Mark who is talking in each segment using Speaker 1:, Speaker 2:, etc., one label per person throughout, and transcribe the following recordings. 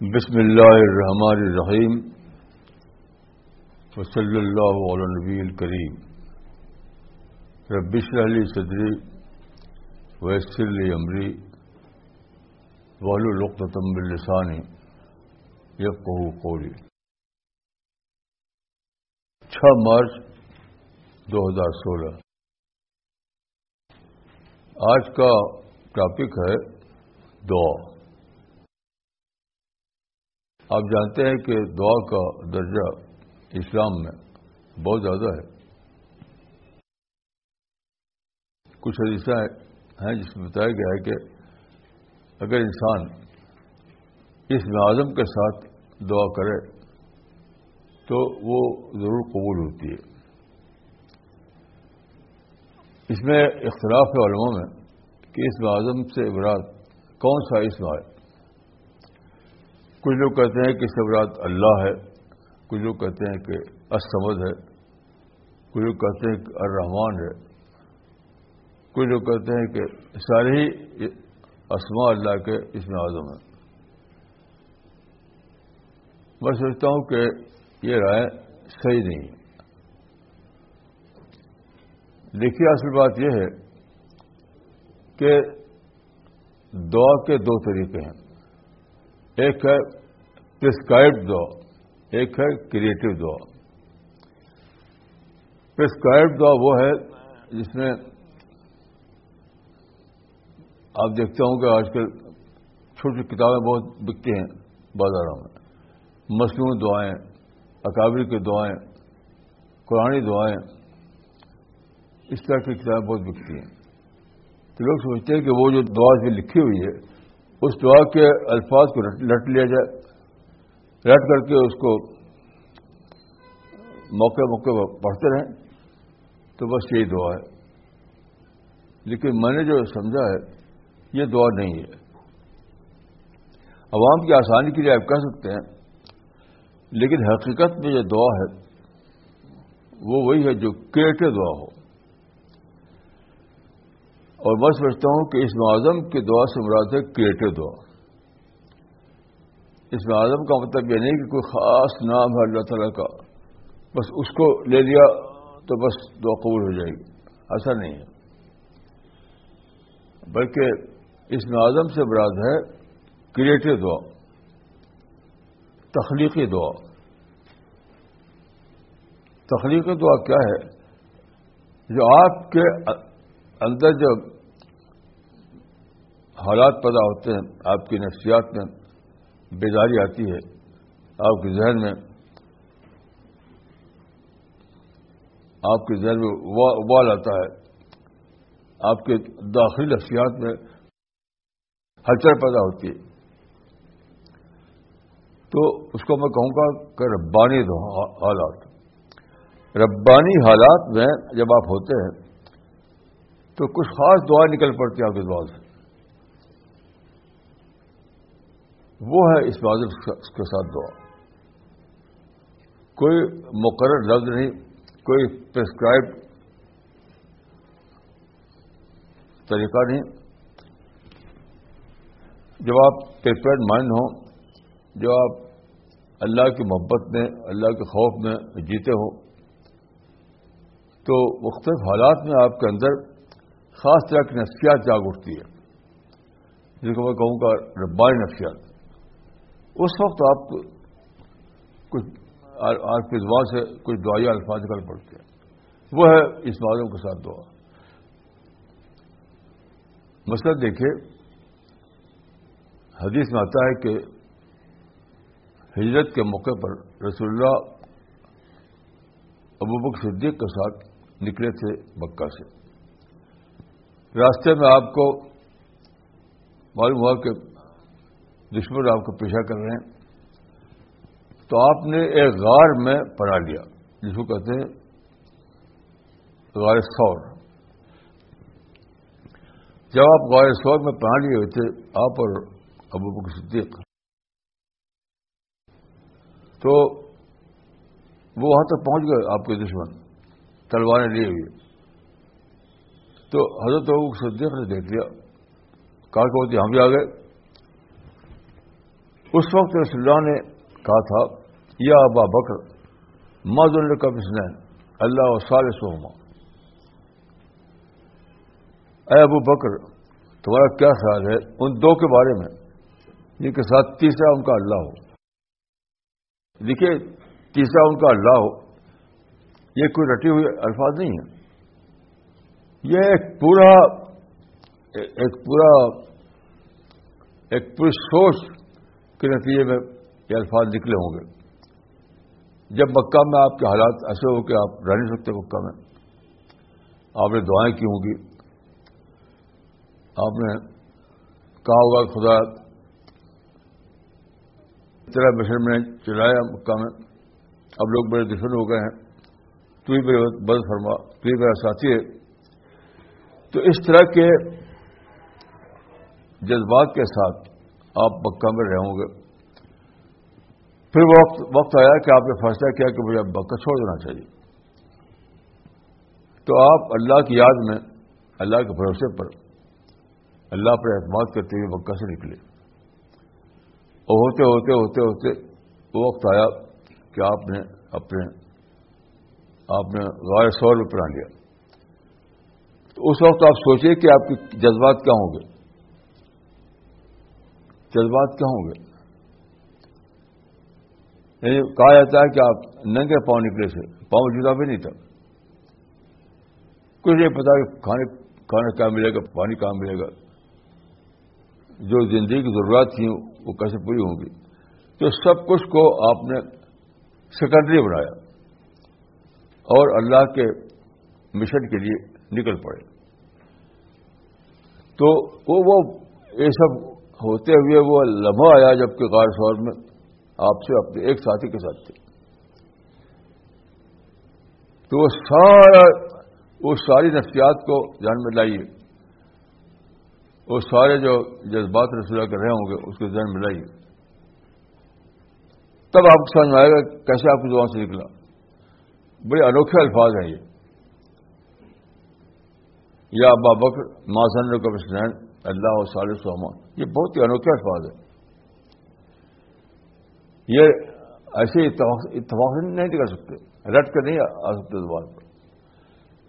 Speaker 1: بسم اللہ الرحمن الرحیم وصلی اللہ علی نبی الکریم. ربش علی صدری ویسر علی عمری والم السانی یقہ قولی. چھ مارچ دو ہزار سولہ. آج کا ٹاپک ہے دعا. آپ جانتے ہیں کہ دعا کا درجہ اسلام میں بہت زیادہ ہے۔ کچھ حدیثہ ہیں جس میں بتایا گیا ہے کہ اگر انسان اس اعظم کے ساتھ دعا کرے تو وہ ضرور قبول ہوتی ہے۔ اس میں اختلاف ہے علموں میں کہ اس اعظم سے ابراد کون سا اسم ہے کچھ لوگ کہتے ہیں کہ سبرات اللہ ہے، کچھ لوگ کہتے ہیں کہ اسمد ہے، کچھ لوگ کہتے ہیں کہ الرحمان ہے، کچھ لوگ کہتے ہیں کہ سارے ہی اسما اللہ کے اس میں اعظم ہیں۔ میں سوچتا ہوں کہ یہ رائے صحیح نہیں ہے۔ دیکھیے، اصل بات یہ ہے کہ دعا کے دو طریقے ہیں۔ ایک ہے پرسکرائب دعا ایک ہے کریٹو دعا پرسکرائب دعا وہ ہے جس میں آپ دیکھتے ہوں کہ آج کل چھوٹی کتابیں بہت بکتی ہیں بازاروں میں۔ مصنوعی دعائیں اکابری کی دعائیں قرآن دعائیں، اس طرح کی کتابیں بہت بکتی ہیں۔ تو لوگ سوچتے ہیں کہ وہ جو دعا جو لکھی ہوئی ہے اس دعا کے الفاظ کو لٹ لیا جائے۔ لٹ کر کے اس کو موقع موقع پر پڑھتے رہیں۔ تو بس یہی دعا ہے۔ لیکن میں نے جو سمجھا ہے، یہ دعا نہیں ہے۔ عوام کی آسانی کے لیے آپ کہہ سکتے ہیں، لیکن حقیقت میں یہ دعا ہے، وہ وہی ہے جو کریٹو دعا ہو۔ اور میں سمجھتا ہوں کہ اس معظم کی دعا سے مراد ہے کریٹو دعا۔ اس معظم کا مطلب یہ نہیں کہ کوئی خاص نام ہے اللہ تعالیٰ کا، بس اس کو لے لیا تو بس دعا قبول ہو جائے گی۔ ایسا نہیں ہے۔ بلکہ اس معظم سے مراد ہے کریٹو دعا، تخلیقی دعا۔ تخلیقی دعا کیا ہے؟ جو آپ کے اندر جب حالات پیدا ہوتے ہیں، آپ کی نفسیات میں بیداری آتی ہے، آپ کے ذہن میں، آپ کے ذہن میں ابال آتا ہے، آپ کے داخلی نفسیات میں ہلچل پیدا ہوتی ہے۔ تو اس کو میں کہوں گا کہ ربانی دو حالات۔ ربانی حالات میں جب آپ ہوتے ہیں تو کچھ خاص دعائیں نکل پڑتی ہیں آپ کے دعا سے۔ وہ ہے اس واضح کے ساتھ دعا۔ کوئی مقرر لفظ نہیں، کوئی پرسکرائب طریقہ نہیں۔ جب آپ پریپیئرڈ مائنڈ ہوں جو آپ اللہ کی محبت میں، اللہ کے خوف میں جیتے ہو تو مختلف حالات میں آپ کے اندر خاص طرح کی نفسیات جاگ اٹھتی ہے۔ جس کو میں کہوں گا ربانی نفسیات۔ اس وقت آپ کچھ آپ کے دعا سے کچھ دعائیں الفاظ نکل پڑتے ہیں۔ وہ ہے اس معلوم کے ساتھ دعا۔ مسئلہ دیکھیے، حدیث میں آتا ہے کہ ہجرت کے موقع پر رسول اللہ ابوبک صدیق کے ساتھ نکلے تھے مکہ سے۔ راستے میں آپ کو معلوم ہوا کہ دشمن آپ کو پیچھا کر رہے ہیں، تو آپ نے ایک غار میں پڑھا لیا، جس کو کہتے ہیں غار سور۔ جب آپ غار سور میں پڑھا لیے ہوئے تھے، آپ اور ابو بکر صدیق، تو وہ وہاں تک پہنچ گئے آپ کے دشمن، تلواریں لیے ہوئے۔ تو حضرت ابو صدیق نے دیکھ لیا، کہا کہ جی ہم بھی آ گئے۔ اس وقت رسول اللہ نے کہا تھا، یا ابا بکر مزن کا بسن اللہ و سال سوما اے ابو بکر، تمہارا کیا خیال ہے؟ ان دو کے بارے میں، جن کے ساتھ تیسرا ان کا اللہ ہو۔ دیکھیے، تیسرا ان کا اللہ ہو، یہ کوئی رٹی ہوئی الفاظ نہیں ہے یہ ایک پورا ایک پورا، ایک پوری سوچ کے نتیجے میں یہ الفاظ نکلے ہوں گے۔ جب مکہ میں آپ کے حالات ایسے ہو کہ آپ رہ نہیں سکتے مکہ میں، آپ نے دعائیں کی ہوں گی۔ آپ نے کہا ہوگا، خدا تیرا مشن میں چلایا مکہ میں۔ اب لوگ بڑے دشمن ہو گئے ہیں۔ تو ہی میرے بد فرما، تو ہی میرا ساتھی ہے۔ تو اس طرح کے جذبات کے ساتھ آپ مکہ میں رہوں گے۔ پھر وقت وقت آیا کہ آپ نے فیصلہ کیا کہ مجھے مکہ چھوڑ دینا چاہیے۔ تو آپ اللہ کی یاد میں، اللہ کے بھروسے پر، اللہ پر اعتماد کرتے ہوئے مکہ سے نکلے۔ اور ہوتے ہوتے ہوتے ہوتے وہ وقت آیا کہ آپ نے اپنے آپ نے غیر سور میں پڑھا لیا۔ تو اس وقت آپ سوچیں کہ آپ کے جذبات کیا ہوں گے۔ جذبات کیا ہوں گے؟ یعنی کہا جاتا ہے کہ آپ ننگے پاؤں نکلے سے پاؤں جدا بھی نہیں تھا۔ کچھ نہیں پتا کہ کھانے کھانا کیا ملے گا، پانی کہاں ملے گا۔ جو زندگی کی ضرورت تھیں، وہ کیسے پوری ہوں گی؟ تو سب کچھ کو آپ نے سیکنڈری بنایا۔ اور اللہ کے مشن کے لیے نکل پڑے۔ تو وہ، یہ سب ہوتے ہوئے وہ لمحہ آیا جبکہ غار سور میں آپ سے اپنے ایک ساتھی کے ساتھ تھے۔ تو وہ سارا، وہ ساری نفسیات کو جان میں لائیے وہ سارے جو جذبات رسول کر رہے ہوں گے، اس کو ذہن ملائیے تب آپ کو سمجھ میں آئے گا کیسے آپ کی زبان سے نکلا۔ بڑے انوکھے الفاظ ہیں یہ۔ یا ابا بکر ماسن کا اللہ و صالح سامان یہ بہت ہی انوکھے الفاظ ہیں. یہ ایسے اتفاق نہیں کر سکتے. رٹ کر نہیں آ سکتے زبان پر.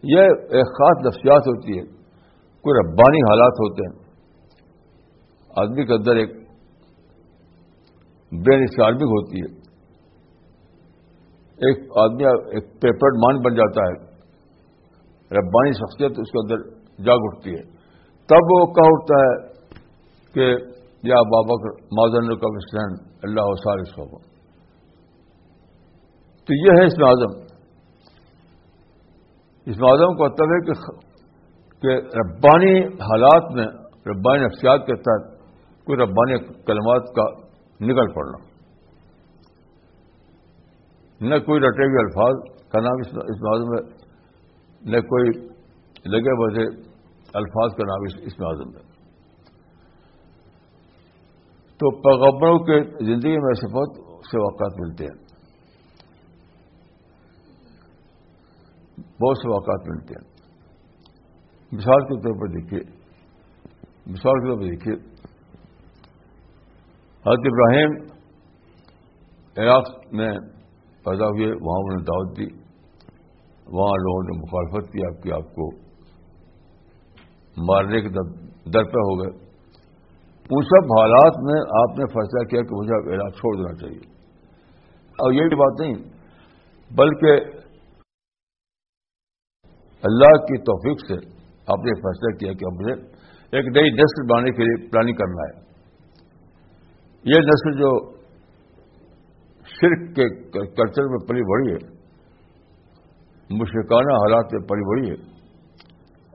Speaker 1: یہ ایک خاص نفسیات ہوتی ہے. کوئی ربانی حالات ہوتے ہیں. آدمی کے اندر ایک برین اسٹارمنگ ہوتی ہے. ایک آدمی ایک پیپر مان بن جاتا ہے. ربانی شخصیت اس کے اندر جاگ اٹھتی ہے. تب وہ کہا اٹھتا ہے کہ یا بابا مادن کا وسلین اللہ وسار صوبہ تو یہ ہے اس میں اعظم۔ اس میں اعظم کا ہے کہ ربانی حالات میں، ربانی نفسیات کے تحت کوئی ربانی کلمات کا نکل پڑنا۔ نہ کوئی رٹے ہوئے الفاظ کا نام اس معذم ہے، نہ کوئی لگے بجے الفاظ کا نام اس معذم ہے۔ تو پیغبروں کے زندگی میں ایسے بہت سے واقعات ملتے ہیں۔ بہت سے واقعات ملتے ہیں۔ مثال کے طور پر دیکھیے۔ مثال کے طور پر دیکھیے۔ حضرت ابراہیم عراق میں پیدا ہوئے، وہاں انہوں نے دعوت دی۔ وہاں لوگوں نے مخالفت کی، آپ کی آپ کو مارنے کے در پہ ہو گئے۔ ان سب حالات میں آپ نے فیصلہ کیا کہ مجھے عراق چھوڑ دینا چاہیے۔ اور یہ بھی بات نہیں، بلکہ اللہ کی توفیق سے آپ نے فیصلہ کیا کہ مجھے ایک نئی نسل بنانے کے لیے پلاننگ کرنا ہے۔ یہ نسل جو شرک کے کلچر میں پلی بڑی ہے، مشرکانہ حالات میں پلی بڑی ہے،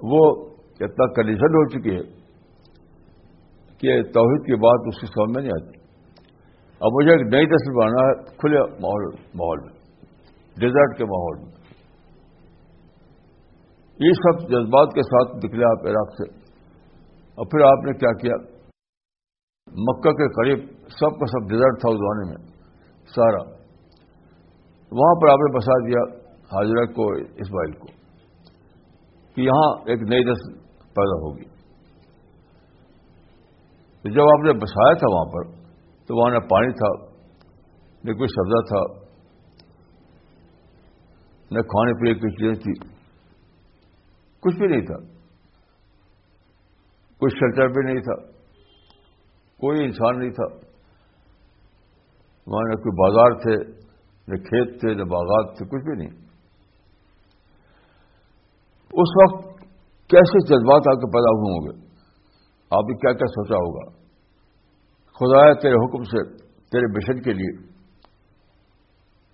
Speaker 1: وہ اتنا کنڈیشن ہو چکی ہے کہ توحید کی بات اس کی سمجھ میں نہیں آتی۔ اب مجھے ایک نئی نسل بنانا ہے، کھلے ماحول ماحول میں ڈیزرٹ کے ماحول میں۔ یہ سب جذبات کے ساتھ نکلے آپ عراق سے۔ اور پھر آپ نے کیا کیا؟ مکہ کے قریب سب کا سب ڈیزرٹ تھا اس زمانے میں، سارا۔ وہاں پر آپ نے بسا دیا حاضرہ کو، اسماعیل کو، کہ یہاں ایک نئی نسل پیدا ہوگی۔ جب آپ نے بسایا تھا وہاں پر، تو وہاں نہ پانی تھا، نہ کوئی سبزہ تھا، نہ کھانے پینے کی چیزیں تھی کچھ بھی نہیں تھا۔ کوئی شیلٹر بھی نہیں تھا۔ کوئی انسان نہیں تھا۔ وہاں نہ کوئی بازار تھے، نہ کھیت تھے، نہ باغات تھے، کچھ بھی نہیں۔ اس وقت کیسے جذبات آ کے پیدا ہوئے ہوں گے؟ آپ نے کیا کیا سوچا ہوگا؟ خدا تیرے حکم سے، تیرے مشن کے لیے،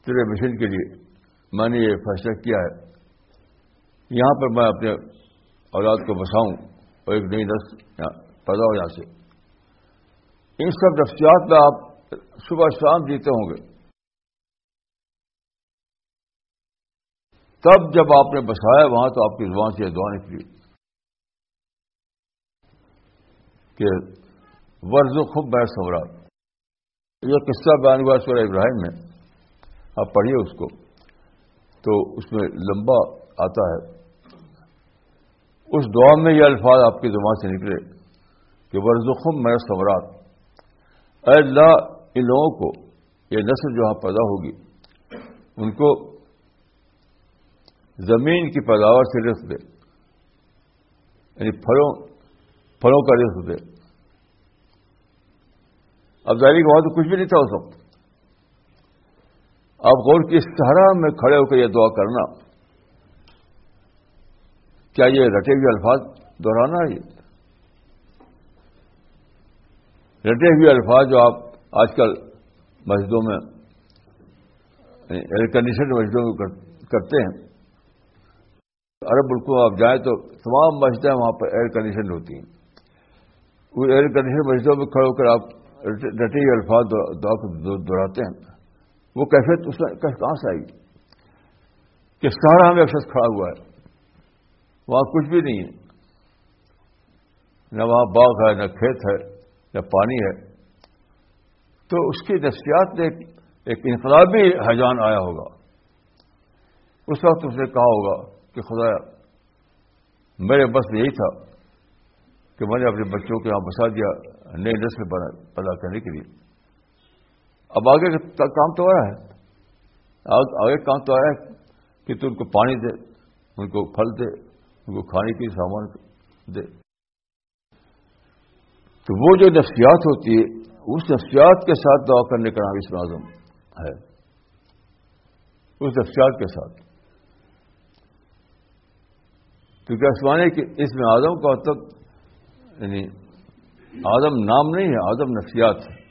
Speaker 1: تیرے مشن کے لیے میں نے یہ فیصلہ کیا ہے۔ یہاں پر میں اپنے اولاد کو بساؤں اور ایک نئی نسل پیدا ہو یہاں سے۔ ان سب نفسیات میں آپ صبح شام جیتے ہوں گے۔ تب جب آپ نے بسایا وہاں تو آپ کی زبان سے دعا نکلی۔ کہ ورز خوب بحث سورات یہ قصہ بیان ہوا سورہ ابراہیم میں آپ پڑھیے اس کو۔ تو اس میں لمبا آتا ہے۔ اس دعا میں یہ الفاظ آپ کی زبان سے نکلے کہ ورژم میں سورات اے اللہ، ان لوگوں کو یہ نسل جو یہاں پیدا ہوگی، ان کو زمین کی پیداوار سے رزق دے۔ یعنی پھلوں پھلوں کا رزق دے۔ اب ظاہری وہاں تو کچھ بھی نہیں تھا اس وقت۔ آپ غور کی سہارا میں کھڑے ہو کے یہ دعا کرنا۔ کیا یہ رٹے ہوئے الفاظ دہرانا ہے؟ رٹے ہوئے الفاظ جو آپ آج کل مسجدوں میں یعنی ایئر کنڈیشن مسجدوں میں کرتے ہیں۔ عرب ملکوں میں آپ جائیں تو تمام مسجدیں وہاں پر ایئر کنڈیشن ہوتی ہیں۔ وہ ایئر کنڈیشن مسجدوں میں کھڑے ہو کر آپ رٹے ہوئے الفاظ دہراتے ہیں؟ وہ کیفیت اس میں کہاں سے آئی؟ کہ سارا میں شخص کھڑا ہوا ہے۔ وہاں کچھ بھی نہیں ہے۔ نہ وہاں باغ ہے، نہ کھیت ہے، نہ پانی ہے۔ تو اس کی نفسیات میں ایک انقلابی حیجان آیا ہوگا۔ اس وقت اس نے کہا ہوگا کہ خدا میرے بس یہی تھا۔ کہ میں نے اپنے بچوں کو یہاں بسا دیا نئی نسل پیدا کرنے کے لیے۔ اب آگے کام تو آیا ہے۔ آگے کام تو آیا ہے کہ تو ان کو پانی دے، ان کو پھل دے، ان کو کھانے کی سامان دے۔ تو وہ جو نفسیات ہوتی ہے، اس نفسیات کے ساتھ دعا کرنے کا نام اسم اعظم ہے۔ اس نفسیات کے ساتھ۔ کیونکہ اسمانے کے اس میں آدم کا مطلب یعنی آدم نام نہیں ہے، آدم نفسیات ہے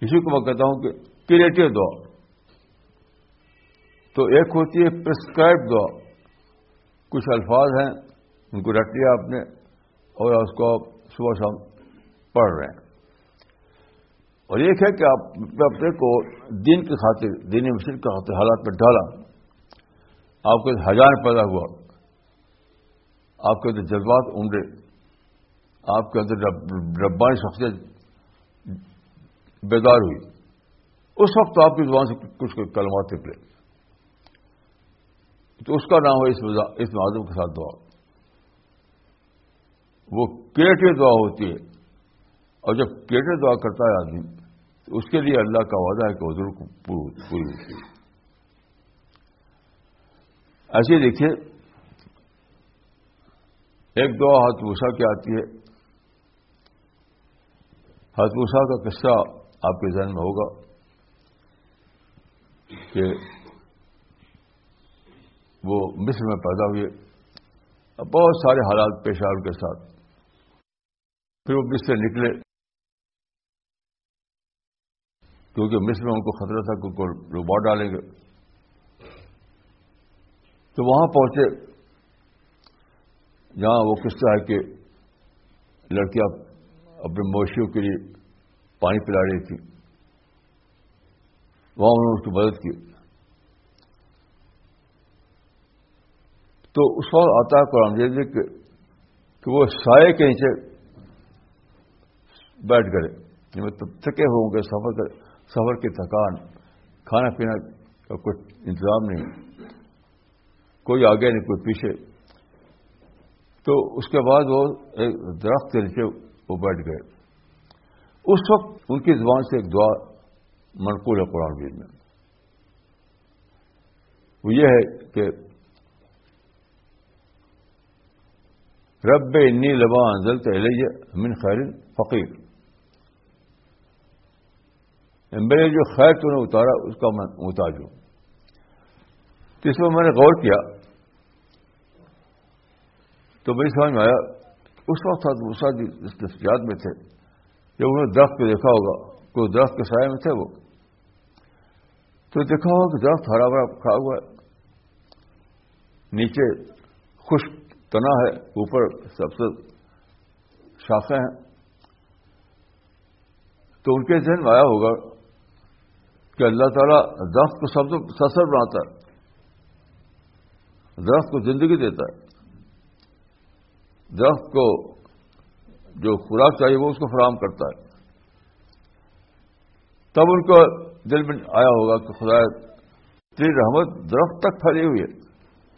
Speaker 1: اسی کو میں کہتا ہوں کہ کریٹو دعا۔ تو ایک ہوتی ہے پرسکرائب دعا۔ کچھ الفاظ ہیں، ان کو رٹ لیا آپ نے اور اس کو آپ صبح شام پڑھ رہے ہیں۔ اور ایک ہے کہ آپ اپنے کو دین کی خاطر دینی مشین کے خاطر حالات میں ڈالا۔ آپ کو ہزار پیدا ہوا۔ آپ کے اندر جذبات عمرے آپ کے اندر ربانی شخصیت بیدار ہوئی۔ اس وقت آپ کی زبان سے کچھ کلمات نکلے تو اس کا نام ہے اس معذم کے ساتھ دعا۔ وہ کریٹو دعا ہوتی ہے۔ اور جب کریٹو دعا کرتا ہے آدمی، تو اس کے لیے اللہ کا وعدہ ہے کہ حضور کو پوری ہوتی ہے۔ ایسے دیکھیے ایک دعا ہاتھ کی آتی ہے۔ ہاتھ کا قصہ آپ کے ذہن میں ہوگا کہ وہ مصر میں پیدا ہوئے۔ بہت سارے حالات پیش آئے کے ساتھ۔ پھر وہ مصر سے نکلے۔ کیونکہ مصر میں ان کو خطرہ تھا کہ ڈبا ڈالیں گے۔ تو وہاں پہنچے۔ جہاں وہ قصہ ہے کہ لڑکیاں اپنے مویشیوں کے لیے پانی پلا رہی تھی وہاں انہوں نے اس کی مدد کی۔ تو اس وقت آتا ہے قرآن جی کہ وہ سائے کے نیچے بیٹھ گئے۔ مطلب تھکے ہوں گے، سفر سفر کی تھکان، کھانا پینا کا کوئی انتظام نہیں۔ کوئی آگے نہیں، کوئی پیچھے۔ تو اس کے بعد وہ ایک درخت کے نیچے وہ بیٹھ گئے۔ اس وقت ان کی زبان سے ایک دعا منقول ہے قرآن ویر میں۔ وہ یہ ہے کہ رب انی لبا انزل تلیہ من خیر فقیر۔ میرے جو خیر تو نے اتارا، اس کا میں محتاج ہوں۔ اس میں میں نے غور کیا۔ تو میری سمجھ میں آیا، اس وقت دوسرا اس جی نفسیات میں تھے، جب انہوں نے درخت کو دیکھا ہوگا، کوئی درخت کے سائے میں تھے وہ، تو دیکھا ہوگا کہ درخت ہرا بھرا کھا ہوا ہے۔ نیچے خشک تنا ہے، اوپر سب سے شاخیں ہیں۔ تو ان کے ذہن میں آیا ہوگا کہ اللہ تعالیٰ درخت کو سب سے سسر بناتا ہے۔ درخت کو زندگی دیتا ہے۔ درخت کو جو خوراک چاہیے وہ اس کو فراہم کرتا ہے۔ تب ان کو دل میں آیا ہوگا کہ خدا تیری رحمت درخت تک پھیلی ہوئی ہے۔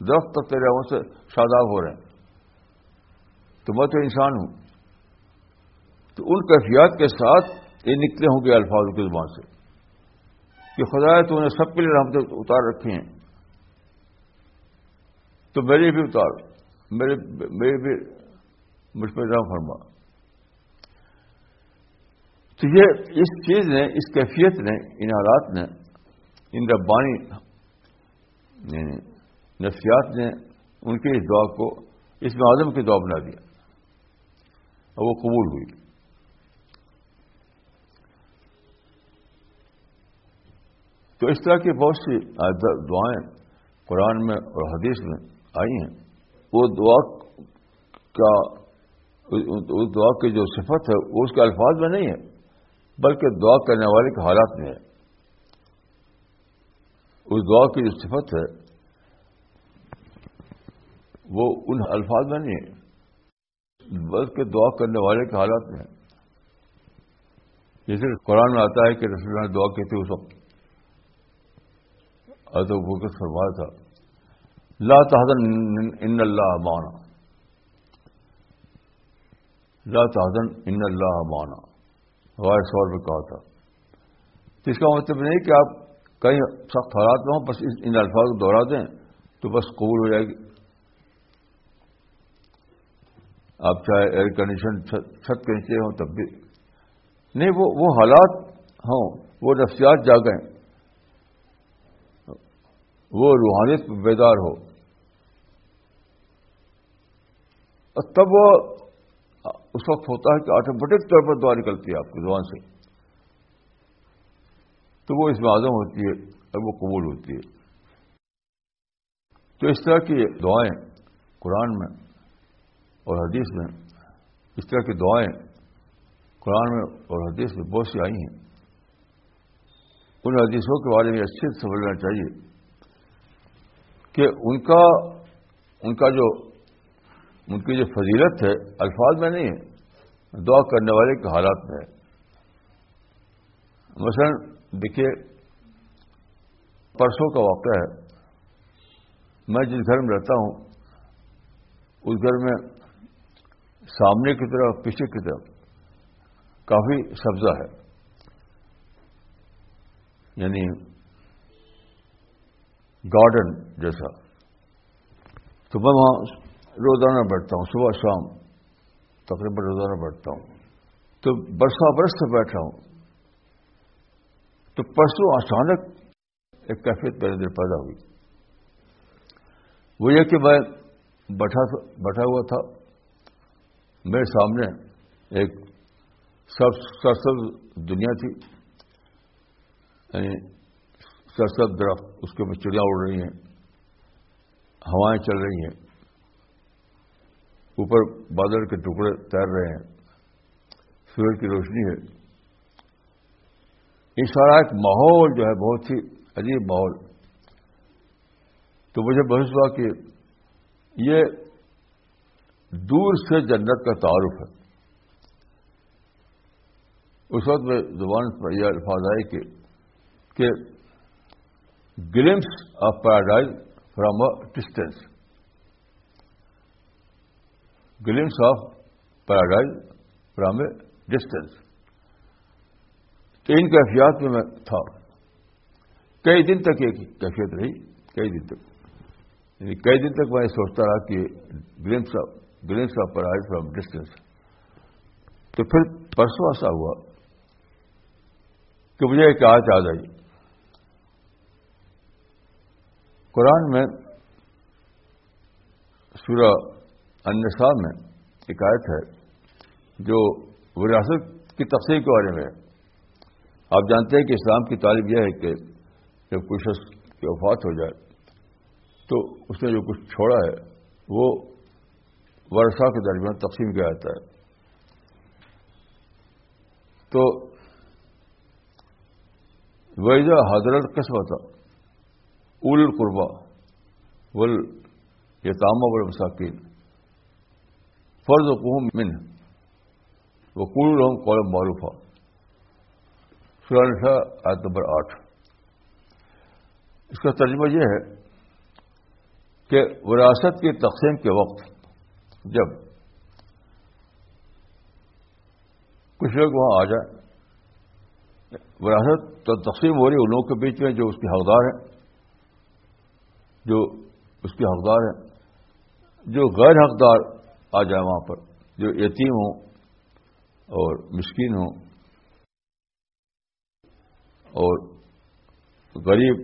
Speaker 1: درخت تک تیرے رحمت سے شاداب ہو رہے ہیں۔ تو میں تو انسان ہوں۔ تو ان کیفیات کے ساتھ یہ نکلے ہوں گے الفاظ کی زبان سے۔ کہ خدا تو انہیں سب کے لیے رحمتیں اتار رکھی ہیں۔ تو میری بھی اتار۔ میرے میری بھی مجھ پہ رحم فرما۔ تو یہ اس چیز نے، اس کیفیت نے، ان حالات نے، ان ربانی یعنی نفسیات نے ان کی اس دعا کو، اس میں اعظم کی دعا بنا دیا۔ اور وہ قبول ہوئی۔ تو اس طرح کی بہت سی دعائیں قرآن میں اور حدیث میں آئی ہیں۔ وہ دعا کا اس دعا کی جو صفت ہے وہ اس کے الفاظ میں نہیں ہے، بلکہ دعا کرنے والے کے حالات میں ہے۔ اس دعا کی جو صفت ہے، وہ ان الفاظ میں نہیں ہے، بلکہ دعا کرنے والے کے حالات میں ہے۔ جیسے قرآن میں آتا ہے کہ رسول نے دعا کی تھی اس وقت۔ ادب بکت فرمایا تھا، لا تحزن ان اللہ مانا لا تحزن، ان اللہ مانا غیر سور میں کہا تھا۔ تو اس کا مطلب نہیں کہ آپ کہیں سخت حالات میں ہوں، بس ان الفاظ کو دوہرا دیں تو بس قبول ہو جائے گی۔ آپ چاہے ایئر کنڈیشن چھت کے نیچے ہوں، تب بھی۔ نہیں، وہ وہ حالات ہوں، وہ نفسیات جاگیں۔ وہ روحانیت بیدار ہو۔ اور تب وہ اس وقت ہوتا ہے کہ آٹومیٹک طور پر دعا نکلتی ہے آپ کی زبان سے۔ تو وہ اس میں اعظم ہوتی ہے اور وہ قبول ہوتی ہے۔ تو اس طرح کی دعائیں قرآن میں اور حدیث میں، اس طرح کی دعائیں قرآن میں اور حدیث میں بہت سی آئی ہیں۔ ان حدیثوں کے بارے میں اچھے سے سمجھنا چاہیے کہ ان کا ان کا جو ان کی جو فضیلت ہے، الفاظ میں نہیں ہے دعا کرنے والے کے حالات میں ہے مثلا، دیکھیے، پرسوں کا واقعہ ہے۔ میں جس گھر میں رہتا ہوں، اس گھر میں سامنے کی طرف، پیچھے کی طرف کافی سبزہ ہے۔ یعنی گارڈن جیسا۔ تو میں وہاں روزانہ بیٹھتا ہوں، صبح، شام، تقریباً روزانہ بیٹھتا ہوں۔ تو برسا برس سے بیٹھا ہوں۔ تو پرسوں اچانک ایک کیفیت میرے دل پیدا ہوئی۔ وہ یہ کہ میں بیٹھا ہوا تھا۔ میرے سامنے ایک سب سرسب دنیا تھی۔ یعنی سرسب درخت، اس کے اوپر چڑیاں اڑ رہی ہیں۔ ہوائیں چل رہی ہیں۔ اوپر بادل کے ٹکڑے تیر رہے ہیں۔ سورج کی روشنی ہے۔ یہ سارا ایک ماحول جو ہے، بہت ہی عجیب ماحول۔ تو مجھے بحث ہوا کہ یہ دور سے جنت کا تعارف ہے۔ اس وقت میں زبان پر یہ الفاظ آئے کہ glimpse of paradise from a distance glimpse of paradise from a distance تو ان کیفیات میں میں تھا۔ کئی دن تک ایک کیفیت رہی، کئی دن تک۔ یعنی کئی دن تک میں سوچتا رہا کہ گلمس آف گلمس آف پر آئی فرام ڈسٹینس تو پھر پرسوں ایسا ہوا کہ مجھے ایک آج آ گئی قرآن میں سورہ النساء میں ایک آیت ہے، جو وراثت کی تقسیم کے بارے میں آپ جانتے ہیں کہ اسلام کی تعلیم یہ ہے کہ جب کوئی شخص کی وفات ہو جائے تو اس نے جو کچھ چھوڑا ہے، وہ ورثہ کے درمیان تقسیم کیا جاتا ہے۔ تو ویزا حضرت قسمت اول القربا ول یہ تامہ بڑے مساکین فرض قوم من وہ کل رحم قولم معروفہ سورہ آیت نمبر آٹھ. اس کا ترجمہ یہ ہے کہ وراثت کی تقسیم کے وقت جب کچھ لوگ وہاں آ جائیں، وراثت تو تقسیم ہو رہی ان لوگوں کے بیچ میں جو اس کے حقدار ہیں، جو اس کے حقدار ہیں، جو غیر حقدار آ جائیں وہاں پر، جو یتیم ہوں اور مسکین ہوں اور غریب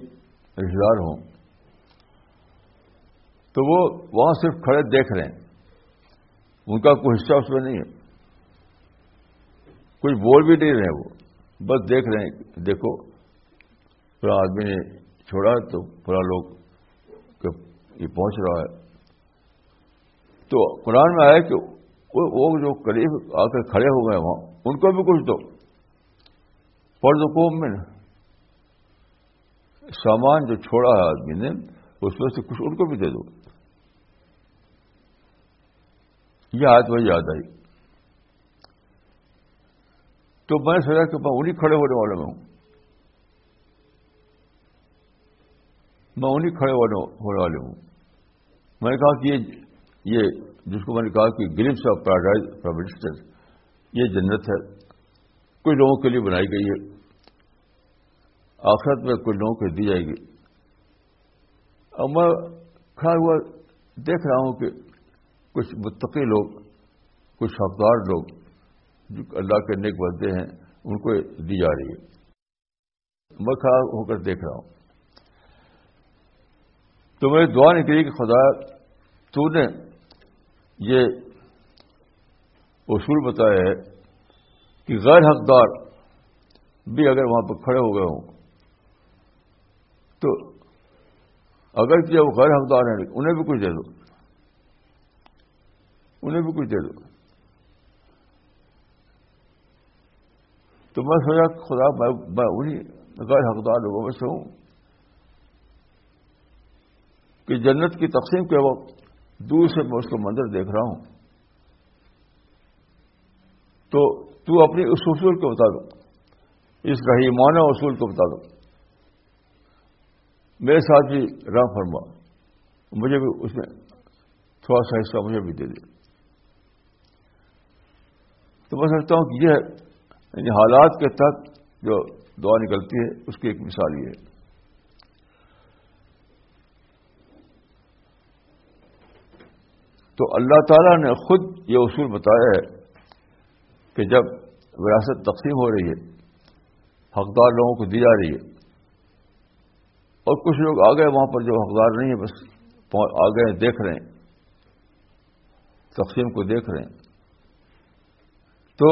Speaker 1: رشتے دار ہوں، تو وہ وہاں صرف کھڑے دیکھ رہے ہیں۔ ان کا کوئی حصہ اس میں نہیں ہے۔ کچھ بول بھی نہیں رہے وہ، بس دیکھ رہے ہیں، دیکھو، پورا آدمی نے چھوڑا تو پورا لوگ یہ پہنچ رہا ہے۔ تو قرآن میں آیا کہ وہ جو قریب آ کر کھڑے ہو گئے وہاں ان کو بھی کچھ دو۔ فرض قوم میں۔ سامان جو چھوڑا ہے آدمی نے، اس میں سے کچھ ان کو بھی دے دو۔ یہ آج وہی یاد آئی۔ تو میں سوچا کہ میں انہیں کھڑے ہونے والے میں ہوں۔ میں انہیں کھڑے ہونے والے ہوں۔ میں نے کہا کہ یہ یہ جس کو میں نے کہا کہ گریپس آف پیراڈائز فرام یہ جنت ہے۔ کچھ لوگوں کے لیے بنائی گئی ہے۔ آخرت میں کچھ لوگوں کو دی جائے گی۔ اب میں کھڑا ہوا دیکھ رہا ہوں کہ کچھ متقی لوگ، کچھ حقدار لوگ جو اللہ کے نیک بنتے ہیں، ان کو دی جا رہی ہے۔ میں کھڑا ہو کر دیکھ رہا ہوں۔ تو میری دعا نکلی کہ خدا، تو نے یہ اصول بتایا ہے کہ غیر حقدار بھی اگر وہاں پہ کھڑے ہو گئے ہوں تو اگر کیا وہ غیر حقدار ہیں انہیں بھی کچھ دے دو۔ انہیں بھی کچھ دے دو۔ تو میں سوچا خدا، میں انہیں غیر حقدار لوگوں میں سے ہوں کہ جنت کی تقسیم کے وقت دور سے میں اس کو منظر دیکھ رہا ہوں۔ تو تو اپنی اس اصول کو بتا دو۔ اس رحیمانہ اصول کو بتا دو۔ میرے ساتھ بھی رام فرما۔ مجھے بھی اس میں تھوڑا سا حصہ مجھے بھی دے دیا تو میں سمجھتا ہوں کہ یہ یعنی حالات کے تحت جو دعا نکلتی ہے، اس کی ایک مثال یہ ہے۔ تو اللہ تعالیٰ نے خود یہ اصول بتایا ہے کہ جب وراثت تقسیم ہو رہی ہے، حقدار لوگوں کو دی جا رہی ہے، اور کچھ لوگ آ گئے وہاں پر جو حقدار نہیں ہے، بس آ گئے، دیکھ رہے ہیں، تقسیم کو دیکھ رہے ہیں۔ تو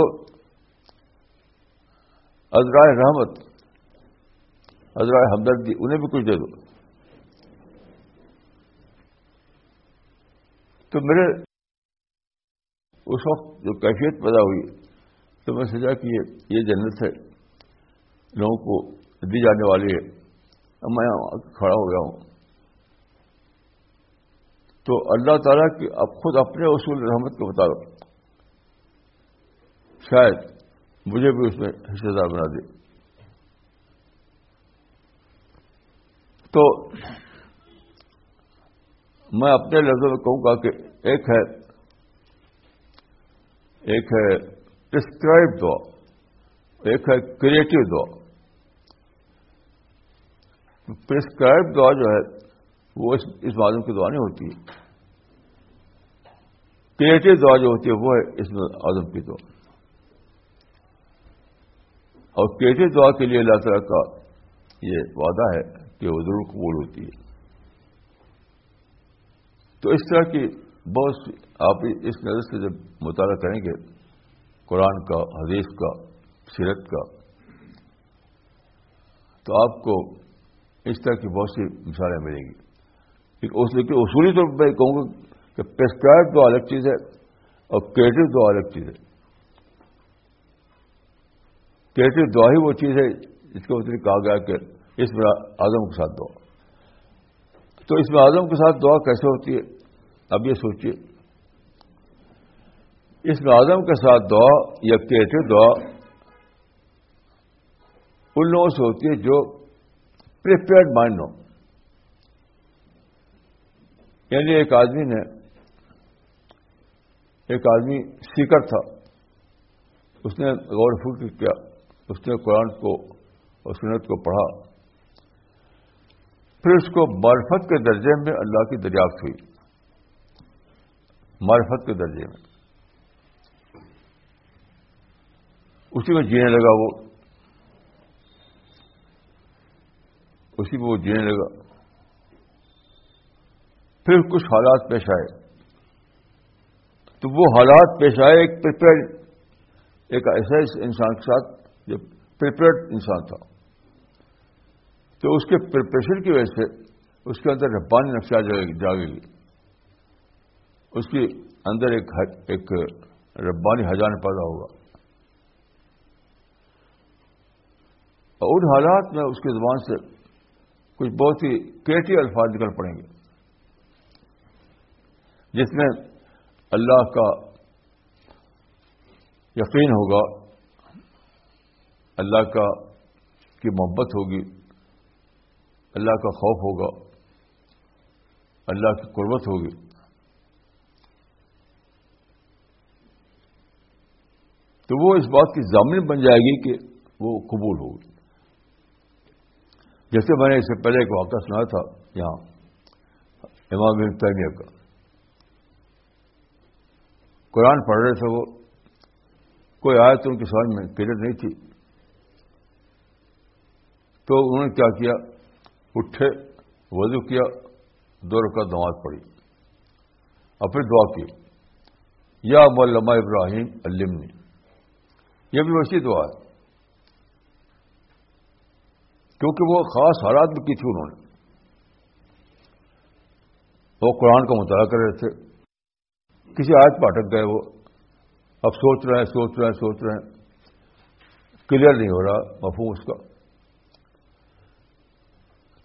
Speaker 1: ازرائے رحمت ازرائے ہمدردی انہیں بھی کچھ دے دو۔ تو میرے اس وقت جو کیفیت پیدا ہوئی تو میں سوچا کہ یہ جنت ہے، لوگوں کو دی جانے والی ہے۔ اب میں کھڑا ہو گیا ہوں۔ تو اللہ تعالیٰ کی اب خود اپنے اصول رحمت کو بتا دو۔ شاید مجھے بھی اس میں حصے دار بنا دے۔ تو میں اپنے لفظوں میں کہوں گا کہ ایک ہے ایک ہے پرسکرائب دعا، ایک ہے کریٹو دعا۔ پرسکرائب دعا جو ہے، وہ اس معلوم کی دعا نہیں ہوتی۔ ہے کریٹو دعا جو ہوتی ہے، وہ ہے اس اعظم کی دعا۔ اور کریٹو دعا کے لیے اللہ تعالیٰ کا یہ وعدہ ہے کہ وہ ضرور قبول ہوتی ہے۔ تو اس طرح کی بہت سی آپ اس نظر سے جب مطالعہ کریں گے، قرآن کا، حدیث کا، سیرت کا، تو آپ کو اس طرح کی بہت سی مثالیں ملیں گی۔ اصولی طور پر میں کہوں گا کہ پرسکرائب تو الگ چیز ہے اور کریٹو تو الگ چیز ہے۔ کریٹو دعا ہی وہ چیز ہے جس کو اتنی کہا گیا کہ اس میں اعظم کے ساتھ دعا۔ تو اس میں اعظم کے ساتھ دعا کیسے ہوتی ہے؟ اب یہ سوچیے اس میں اعظم کے ساتھ دعا یا کریٹو دعا، ان لوگوں سے ہوتی ہے جو پریپیئرڈ مائنڈ ہو یعنی ایک آدمی نے، ایک آدمی سیکر تھا۔ اس نے غور فکر کیا، اس نے قرآن کو اور سنت کو پڑھا۔ پھر اس کو معرفت کے درجے میں اللہ کی دریافت ہوئی۔ معرفت کے درجے میں۔ اسی میں جینے لگا وہ۔ اسی میں وہ جینے لگا۔ پھر کچھ حالات پیش آئے۔ تو وہ حالات پیش آئے، ایک پریپیئر ایک ایسا انسان کے ساتھ، جو پریپیئرڈ انسان تھا۔ تو اس کے پریپریشن کی وجہ سے اس کے اندر ربانی نقشہ جاگے گی۔ اس کے اندر ایک ایک ربانی ہزان پیدا ہوگا۔ اور ان حالات میں اس کی زبان سے کچھ بہت ہی کریٹو الفاظ نکل پڑیں گے۔ جس میں اللہ کا یقین ہوگا، اللہ کا کی محبت ہوگی اللہ کا خوف ہوگا، اللہ کی قربت ہوگی۔ تو وہ اس بات کی ضامن بن جائے گی کہ وہ قبول ہوگی جیسے میں نے اس سے پہلے ایک واقعہ سنا تھا یہاں، امام بن تیمیہ کا۔ قرآن پڑھ رہے تھے وہ، کوئی آئے تو ان کی سمجھ میں کلیئر نہیں تھی۔ تو انہوں نے کیا کیا؟ اٹھے، وضو کیا دو رکعت نماز پڑھی۔ اور پھر دعا کی۔ یا مولانا ابراہیم علمنی۔ یہ بھی ویسی دعا ہے۔ کیونکہ وہ خاص حالات میں کی تھی انہوں نے۔ وہ قرآن کا مطالعہ کر رہے تھے۔ کسی آیت پہ اٹک گئے وہ۔ اب سوچ رہے ہیں، سوچ رہے ہیں، سوچ رہے ہیں۔ کلیئر نہیں ہو رہا مفہوم اس کا۔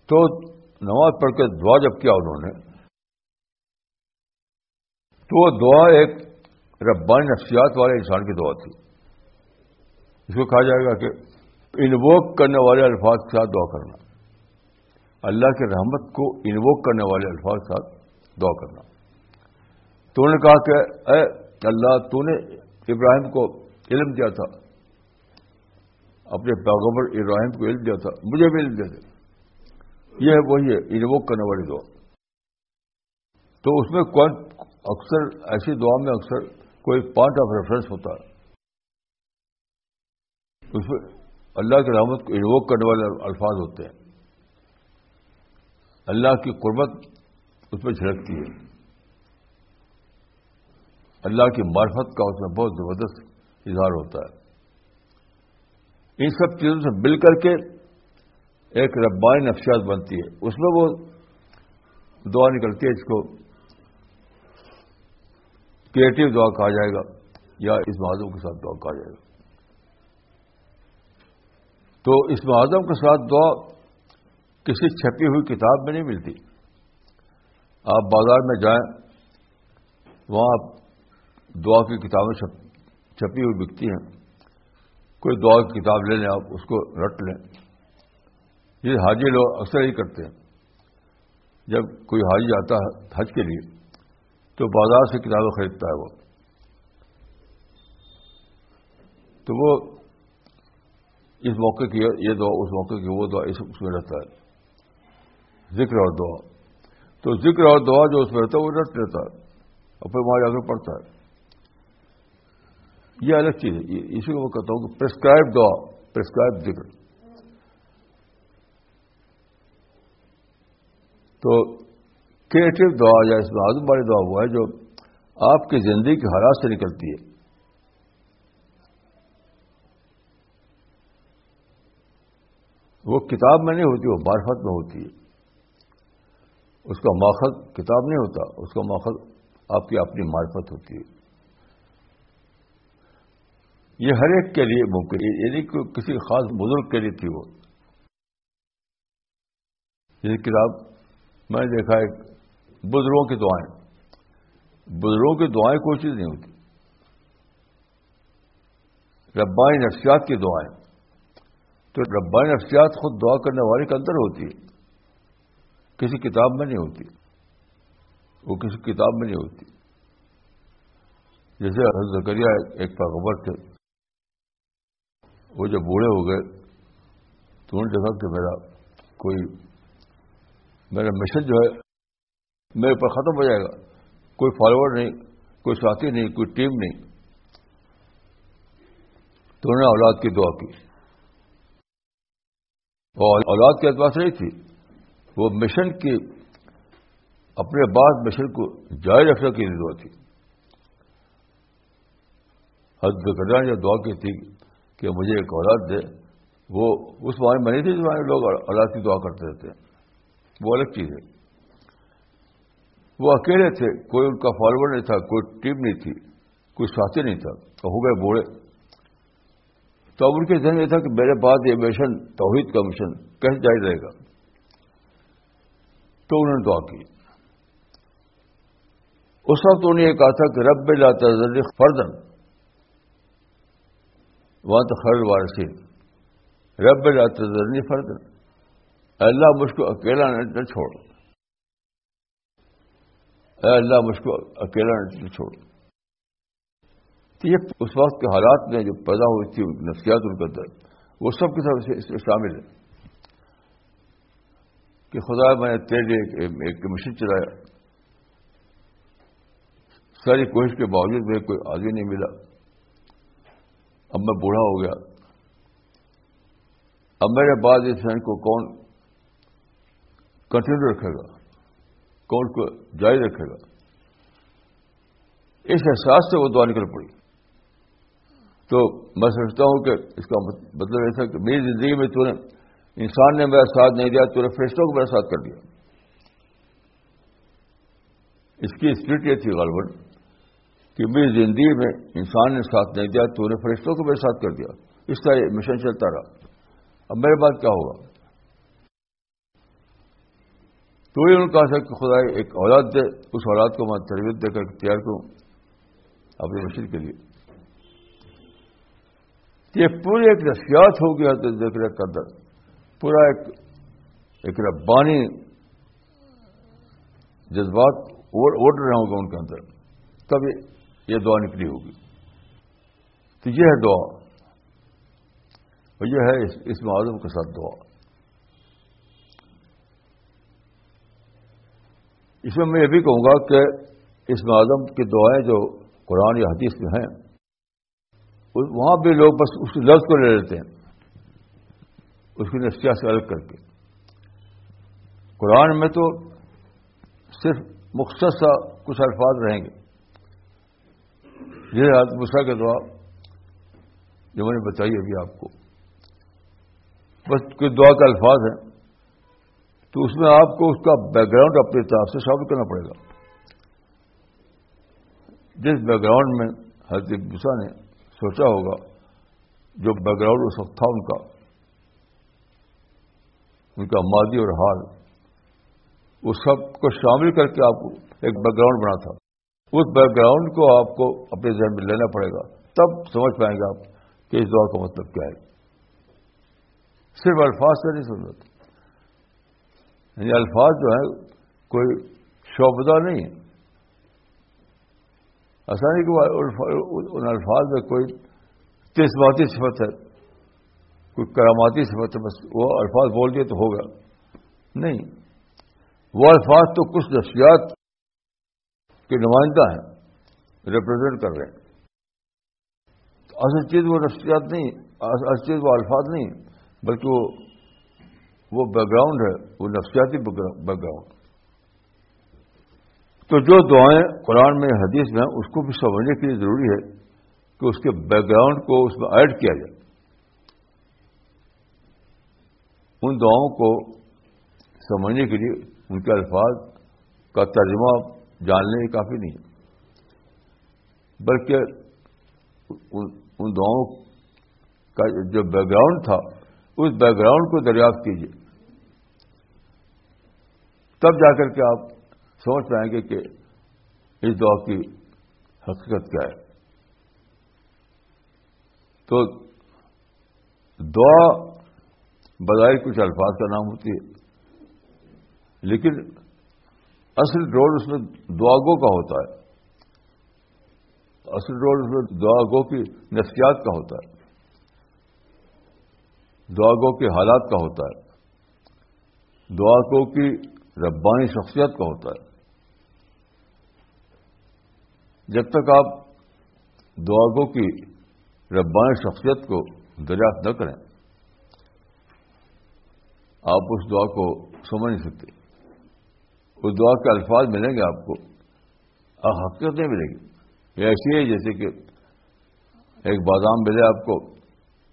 Speaker 1: تو نماز پڑھ کے دعا جب کیا انہوں نے، تو وہ دعا ایک ربانی نفسیات والے انسان کی دعا تھی۔ اس کو کہا جائے گا کہ انووک کرنے والے الفاظ کے ساتھ دعا کرنا۔ اللہ کے رحمت کو انووک کرنے والے الفاظ کے ساتھ دعا کرنا۔ تو انہوں نے کہا کہ، اے اللہ، تو نے ابراہیم کو علم دیا تھا۔ اپنے پیغمبر ابراہیم کو علم دیا تھا۔ مجھے بھی علم دیا تھا یہ ہے، وہی ہے یعنی انووک کرنے والی دعا۔ تو اس میں کون، اکثر ایسی دعا میں اکثر کوئی پوائنٹ آف ریفرنس ہوتا ہے۔ اس میں اللہ کی رحمت کو یعنی انووک کرنے والے الفاظ ہوتے ہیں۔ اللہ کی قربت اس میں جھڑکتی ہے۔ اللہ کی معرفت کا اس میں بہت زبردست اظہار ہوتا ہے۔ ان سب چیزوں سے مل کر کے ایک ربانی نفسیات بنتی ہے۔ اس میں وہ دعا نکلتی ہے اس کو کریٹو دعا کہا جائے گا یا اس معذم کے ساتھ دعا کہا جائے گا۔ تو اس معذم کے ساتھ دعا کسی چھپی ہوئی کتاب میں نہیں ملتی۔ آپ بازار میں جائیں، وہاں آپ دعا کی کتابیں چھپی ہوئی بکتی ہیں۔ کوئی دعا کی کتاب لے لیں، آپ اس کو رٹ لیں۔ یہ حاجی لوگ اکثر ہی کرتے ہیں۔ جب کوئی حاجی آتا ہے حج کے لیے، تو بازار سے کتابیں خریدتا ہے وہ۔ تو وہ اس موقع کی یہ دعا، اس موقع کی وہ دعا اس میں رہتا ہے۔ ذکر اور دعا۔ تو ذکر اور دعا جو اس میں رہتا ہے، وہ رٹ رہتا ہے۔ اور پھر وہاں جا کر پڑھتا ہے۔ یہ الگ چیز ہے۔ اسی کو میں کہتا ہوں کہ پرسکرائب دعا پرسکرائب ذکر۔ تو کریٹو دعا یا اس میں بڑی دعا ہوا ہے جو آپ کی زندگی کی حالات سے نکلتی ہے۔ وہ کتاب میں نہیں ہوتی، وہ بارفت میں ہوتی ہے۔ اس کا ماخذ کتاب نہیں ہوتا، اس کا ماخذ آپ کی اپنی معرفت ہوتی ہے۔ یہ ہر ایک کے لیے ممکن ہے یعنی کسی خاص بزرگ کے لیے تھی وہ۔ یہ کتاب میں نے دیکھا ایک بزرگوں کی دعائیں۔ بزرگوں کی دعائیں کوئی چیز نہیں ہوتی۔ ربائی نفسیات کی دعائیں۔ تو ربائی نفسیات خود دعا کرنے والے کے اندر ہوتی ہے۔ کسی کتاب میں نہیں ہوتی۔ وہ کسی کتاب میں نہیں ہوتی۔ جیسے حضرت زکریہ ایک پاغبر تھے۔ وہ جب بوڑھے ہو گئے تو انہوں نے دیکھا کہ میرا کوئی میرا مشن جو ہے میرے اوپر ختم ہو جائے گا۔ کوئی فالوور نہیں، کوئی ساتھی نہیں، کوئی ٹیم نہیں۔ تو انہوں نے اولاد کی دعا کی۔ اور اولاد کی اعتبار نہیں تھی، وہ مشن کی، اپنے بعد مشن کو جاری رکھنے کی دعا تھی حد کرنا نے دعا کی تھی کہ مجھے ایک اولاد دے، وہ اس بارے میں نہیں تھی جو لوگ اولاد کی دعا کرتے رہتے ہیں وہ الگ چیز ہے۔ وہ اکیلے تھے، کوئی ان کا فالوور نہیں تھا، کوئی ٹیم نہیں تھی، کوئی ساتھی نہیں تھا، تو ہو گئے بوڑھے۔ تو اب ان کے ذہن یہ تھا کہ میرے بعد یہ مشن، توحید کا مشن کیسے جاری رہے گا؟ تو انہوں نے دعا کی۔ اس وقت انہوں نے یہ کہا تھا کہ رب لا تذر فردن وہاں تو خر وارسی رب لا تذرنی فردن اللہ مجھ کو اکیلا نہ چھوڑ۔ اے اللہ مجھ کو اکیلا نہ چھوڑ۔ تو یہ اس وقت کے حالات میں جو پیدا ہوئی تھی، نفسیات ان کا درد وہ سب کے سب اس میں شامل ہے۔ کہ خدا میں نے تیرے ایک مشن چلایا۔ ساری کوشش کے باوجود مجھے کوئی آگے نہیں ملا۔ اب میں بوڑھا ہو گیا۔ اب میرے بعد اس کو کون کنٹینیو رکھے گا، کون کو جاری رکھے گا۔ اس احساس سے وہ دعا نکل پڑی۔ تو میں سمجھتا ہوں کہ اس کا مطلب ایسا کہ میری زندگی میں تو نے انسان نے میرا ساتھ نہیں دیا، تو نے فرشتوں کو میرا ساتھ کر دیا۔ اس کی اسپرٹ یہ تھی غالباً کہ میری زندگی میں انسان نے ساتھ نہیں دیا، تو نے فرشتوں کو میرے ساتھ کر دیا۔ اس کا یہ مشن چلتا رہا۔ اب میرے بعد کیا ہوگا؟ تو ہی انہوں نے کہا تھا کہ خدا ایک اولاد دے، اس اولاد کو میں تربیت دے کر تیار کروں اپنی مشین کے لیے۔ یہ پوری ایک نفسیات ہو گیا تو دیکھ رہے قدر۔ پورا ایک ایک ربانی جذبات اوڑ رہا ہوگا ان کے اندر۔ تب یہ دعا نکلی ہوگی۔ تو یہ ہے دعا۔ اور یہ ہے اس معذم کے ساتھ دعا۔ اس میں میں یہ بھی کہوں گا کہ اس معظم کی دعائیں جو قرآن یا حدیث میں ہیں وہاں بھی لوگ بس اس لفظ کو لے لیتے ہیں، اس کی نفسیا سے الگ کر کے۔ قرآن میں تو صرف مختصر سا کچھ الفاظ رہیں گے۔ یہ حضرت مسا کے دعا جو میں نے بتائی ابھی آپ کو۔ بس کچھ دعا کا الفاظ ہیں۔ تو اس میں آپ کو اس کا بیک گراؤنڈ اپنے حساب سے شامل کرنا پڑے گا۔ جس بیک گراؤنڈ میں حضرت بسا نے سوچا ہوگا، جو بیک گراؤنڈ اس وقت تھا ان کا ان کا ماضی اور حال اس سب کو شامل کر کے آپ کو ایک بیک گراؤنڈ بنا تھا۔ اس بیک گراؤنڈ کو آپ کو اپنے ذہن میں لینا پڑے گا۔ تب سمجھ پائیں گے آپ کہ اس دور کا مطلب کیا ہے۔ صرف الفاظ سے نہیں سمجھتے۔ یعنی الفاظ جو ہیں، کوئی شعبدہ نہیں ہے۔ ایسا نہیں کہ ان الفاظ میں کوئی جذباتی صفت ہے، کوئی کراماتی صفت ہے، بس وہ الفاظ بول دیے تو ہوگا۔ نہیں، وہ الفاظ تو کچھ نفسیات کے نمائندہ ہیں ریپرزینٹ کر رہے ہیں۔ اصل چیز وہ نفسیات نہیں، اصل چیز وہ الفاظ نہیں، بلکہ وہ وہ بیک گراؤنڈ ہے، وہ نفسیاتی بیک گراؤنڈ تو جو دعائیں قرآن میں حدیث میں اس کو بھی سمجھنے کے لیے ضروری ہے کہ اس کے بیک گراؤنڈ کو اس میں ایڈ کیا جائے۔ ان دعاؤں کو سمجھنے کے لیے ان کے الفاظ کا ترجمہ جاننے کافی نہیں بلکہ ان دعاؤں کا جو بیک گراؤنڈ تھا، اس بیک گراؤنڈ کو دریافت کیجیے۔ تب جا کر کے آپ سمجھ پائیں گے کہ اس دعا کی حقیقت کیا ہے۔ تو دعا بظاہر کچھ الفاظ کا نام ہوتی ہے، لیکن اصل رول اس میں دعا گو کا ہوتا ہے۔ اصل رول اس میں دعا گو کی نفسیات کا ہوتا ہے۔ دعا گو کے حالات کا ہوتا ہے۔ دعا گو کی ربانی شخصیت کا ہوتا ہے۔ جب تک آپ دعا گو کی ربانی شخصیت کو دریافت نہ کریں، آپ اس دعا کو سمجھ نہیں سکتے۔ اس دعا کے الفاظ ملیں گے آپ کو حقیقت نہیں ملے گی۔ یہ ایسی ہے جیسے کہ ایک بادام ملے آپ کو،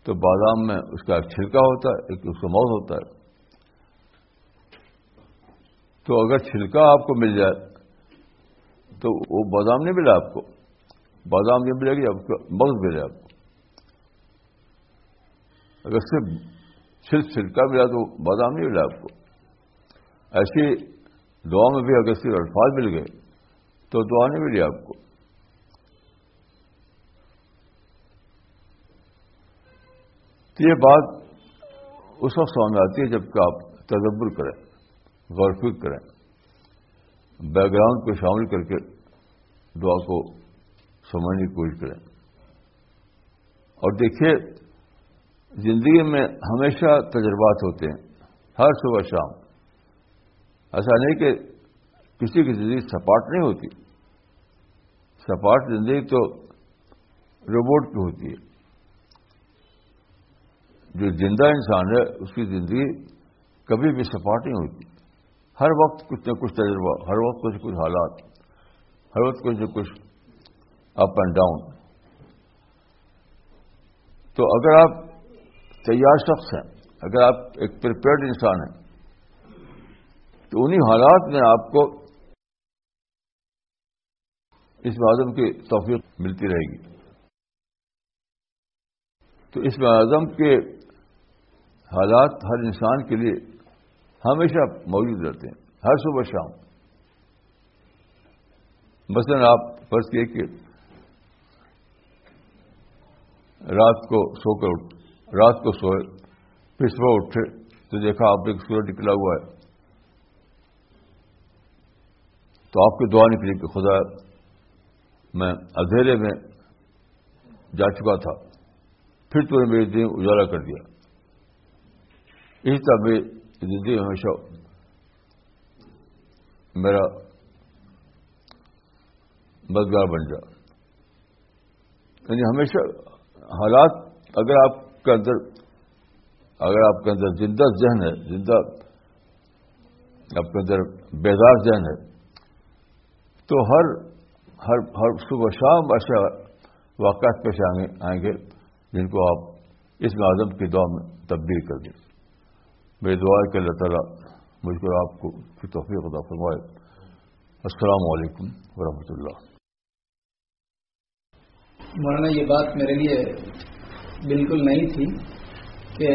Speaker 1: تو بادام میں اس کا ایک چھلکا ہوتا ہے، ایک اس کا موت ہوتا ہے۔ تو اگر چھلکا آپ کو مل جائے تو وہ بادام نہیں ملا آپ کو۔ بادام نہیں ملے گی، آپ کو مغز ملے آپ کو۔ اگر صرف صرف چھلکا ملا تو بادام نہیں ملا آپ کو۔ ایسی دعا میں بھی اگر صرف الفاظ مل گئے تو دعا نہیں ملی آپ کو۔ تو یہ بات اس وقت سامنے آتی ہے جبکہ آپ تدبر کریں۔ غور فکر کریں۔ بیک گراؤنڈ کو شامل کر کے دعا کو سمجھنے کی کوشش کریں۔ اور دیکھیے، زندگی میں ہمیشہ تجربات ہوتے ہیں، ہر صبح شام۔ ایسا نہیں کہ کسی کی زندگی سپاٹ نہیں ہوتی۔ سپاٹ زندگی تو روبوٹ کی ہوتی ہے۔ جو زندہ انسان ہے، اس کی زندگی کبھی بھی سپاٹ نہیں ہوتی۔ ہر وقت کچھ نہ کچھ تجربہ، ہر وقت کچھ کچھ حالات، ہر وقت کچھ نہ کچھ اپ اینڈ ڈاؤن تو اگر آپ تیار شخص ہیں، اگر آپ ایک پریپیئرڈ انسان ہیں، تو انہی حالات میں آپ کو اس معذم کی توفیق ملتی رہے گی۔ تو اس معظم کے حالات ہر انسان کے لیے ہمیشہ موجود رہتے ہیں، ہر صبح شام۔ مثلاً آپ فرض کیے کہ رات کو سو کر اٹھ، رات کو سوئے، پھر صبح اٹھے، تو دیکھا آپ ایک سورج نکلا ہوا ہے۔ تو آپ کی دعا نکلی کہ خدا میں اندھیرے میں جا چکا تھا، پھر تو نے میری دن اجالا کر دیا۔ اسی طرح زندگی ہمیشہ میرا مددگار بن جا۔ یعنی ہمیشہ حالات اگر آپ کے اندر اگر آپ کے اندر زندہ ذہن ہے، زندہ آپ کے اندر بیدار ذہن ہے، تو ہر ہر ہر صبح شام ایسے واقعات پیش آئیں گے جن کو آپ اس معذم کی دعا میں تبدیل کر دیں۔ میری دعا ہے کہ اللہ تعالیٰ مجھ کو آپ کو توفیق خدا فرمائے۔ السلام علیکم ورحمۃ اللہ۔
Speaker 2: مولانا، یہ بات میرے لیے بالکل نہیں تھی کہ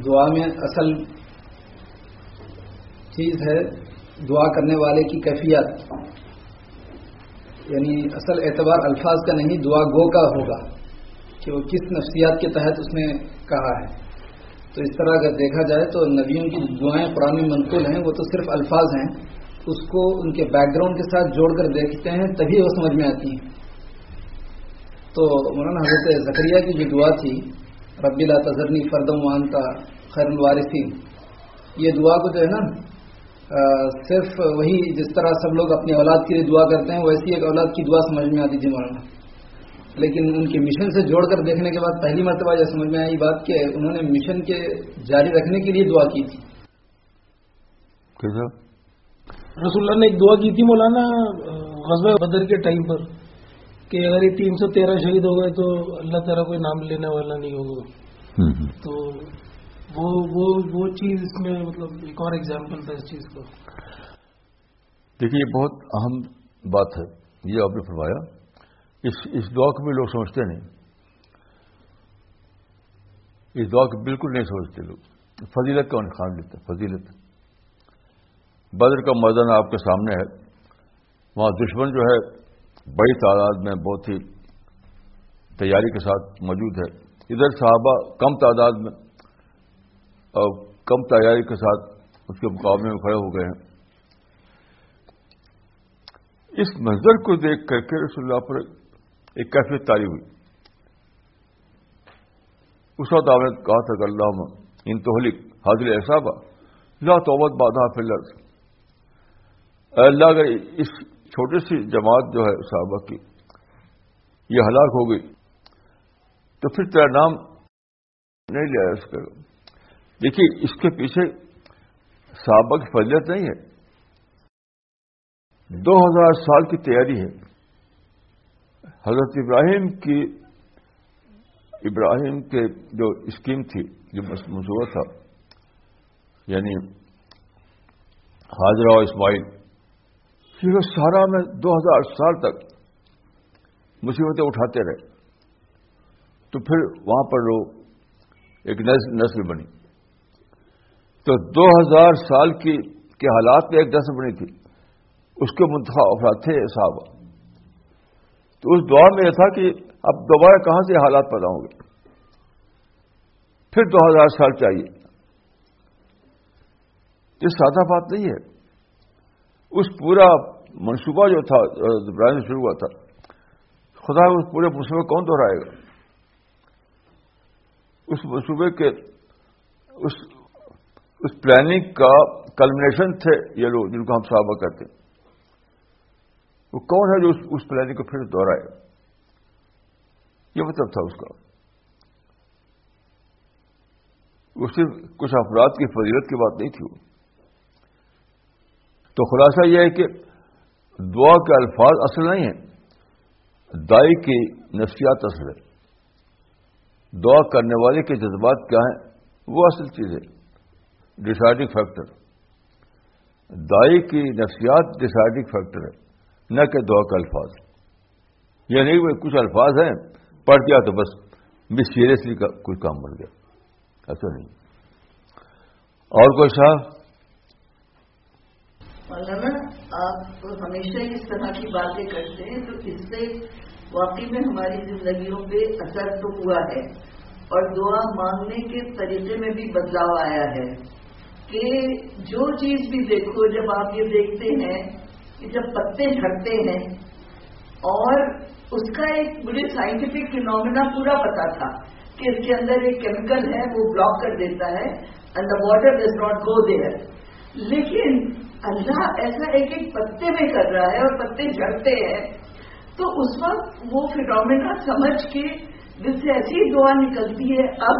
Speaker 2: دعا میں اصل چیز ہے دعا کرنے والے کی کیفیت۔ یعنی اصل اعتبار الفاظ کا نہیں، دعا گو کا ہوگا کہ وہ کس نفسیات کے تحت اس نے کہا ہے۔ تو اس طرح اگر دیکھا جائے تو نبیوں کی دعائیں پرانی منقول ہیں، وہ تو صرف الفاظ ہیں۔ اس کو ان کے بیک گراؤنڈ کے ساتھ جوڑ کر دیکھتے ہیں، تبھی وہ سمجھ میں آتی ہیں۔ تو مولانا حضرت زکریہ کی جو دعا تھی، ربی تذرنی فردم وانتا خیر الوارثین، یہ دعا کو جو ہے نا صرف وہی جس طرح سب لوگ اپنی اولاد کے لیے دعا کرتے ہیں، ویسی ایک اولاد کی دعا سمجھ میں آتی تھی مولانا۔ لیکن ان کے مشن سے جوڑ کر دیکھنے کے بعد پہلی مرتبہ یہ سمجھ میں آئی بات کہ انہوں نے مشن کے جاری رکھنے کے لیے دعا کی تھی۔
Speaker 3: رسول اللہ نے ایک دعا کی تھی مولانا غزب بدر کے ٹائم پر کہ اگر یہ تین سو تیرہ شہید ہو گئے تو اللہ تعالیٰ کوئی نام لینے والا نہیں ہوگا۔ تو وہ وہ وہ چیز اس میں مطلب ایک اور ایگزامپل تھا اس چیز کا
Speaker 1: دیکھیے یہ بہت اہم بات ہے۔ یہ آپ نے فرمایا اس اس دعا کو بھی لوگ سمجھتے نہیں۔ اس دعا کو بالکل نہیں سمجھتے لوگ۔ فضیلت کا خان لیتے فضیلت۔ بدر کا میدان آپ کے سامنے ہے۔ وہاں دشمن جو ہے، بڑی تعداد میں بہت ہی تیاری کے ساتھ موجود ہے۔ ادھر صحابہ کم تعداد میں اور کم تیاری کے ساتھ اس کے مقابلے میں کھڑے ہو گئے ہیں۔ اس منظر کو دیکھ کر کے رسول اللہ پر ایک کیفیت تاری ہوئی۔ اس وقت آپ نے کہا تھا کہ اللہ ان توہلک حاضر احساب لا توبت بادہ فلر اللہ، اگر اس چھوٹی سی جماعت جو ہے صحابہ کی یہ ہلاک ہو گئی، تو پھر تیرا نام نہیں لیا اس کا دیکھیے، اس کے پیچھے صحابہ کی فضیت نہیں ہے۔ دو ہزار سال کی تیاری ہے۔ حضرت ابراہیم کی ابراہیم کے جو اسکیم تھی، جو منصوبہ تھا یعنی حاضرہ اسماعیل، پھر وہ سارا میں دو ہزار سال تک مصیبتیں اٹھاتے رہے۔ تو پھر وہاں پر لوگ ایک نسل بنی۔ تو دو ہزار سال کی، کے حالات میں ایک دس بنی تھی۔ اس کے منتخب افراد تھے صاحب تو اس دور میں یہ تھا کہ اب دوبارہ کہاں سے حالات پیدا ہوں گے؟ پھر دو ہزار سال چاہیے۔ یہ سادہ بات نہیں ہے۔ اس پورا منصوبہ جو تھا ابراہیم شروع ہوا تھا، خدا اس پورے منصوبے کون دوہرائے گا؟ اس منصوبے کے اس اس پلاننگ کا کلمنیشن تھے یہ لوگ جن کو ہم صحابہ کرتے وہ کون ہے جو اس پلاننگ کو پھر دوہرائے؟ یہ مطلب تھا اس کا۔ وہ صرف کچھ افراد کی فضیلت کی بات نہیں تھی۔ وہ تو خلاصہ یہ ہے کہ دعا کے الفاظ اصل نہیں ہیں، دائی کی نفسیات اصل ہے دعا کرنے والے کے جذبات کیا ہیں؟ وہ اصل چیز ہے ڈسائڈنگ فیکٹر دائی کی نفسیات ڈسائڈنگ فیکٹر ہے۔ نہ کہ دعا کا الفاظ۔ یہ نہیں وہ کچھ الفاظ ہیں، پڑھ دیا تو بس بھی سیریسلی کا کوئی کام بن گیا۔ ایسا نہیں۔ اور کوئی صاحب
Speaker 4: مولانا، آپ ہمیشہ اس طرح کی باتیں کرتے ہیں، تو اس سے واقعی میں ہماری زندگیوں پہ اثر تو ہوا ہے۔ اور دعا مانگنے کے طریقے میں بھی بدلاؤ آیا ہے کہ جو چیز بھی دیکھو، جب آپ یہ دیکھتے ہیں کہ جب پتے جھڑتے ہیں اور اس کا ایک مجھے سائنٹیفک فینومینا پورا پتا تھا کہ اس کے اندر ایک کیمیکل ہے، وہ بلاک کر دیتا ہے and the water does not go there لیکن اللہ ایسا ایک ایک پتے میں کر رہا ہے اور پتے جھڑتے ہیں، تو اس وقت وہ فینومینا سمجھ کے جس سے ایسی دعا نکلتی ہے، اب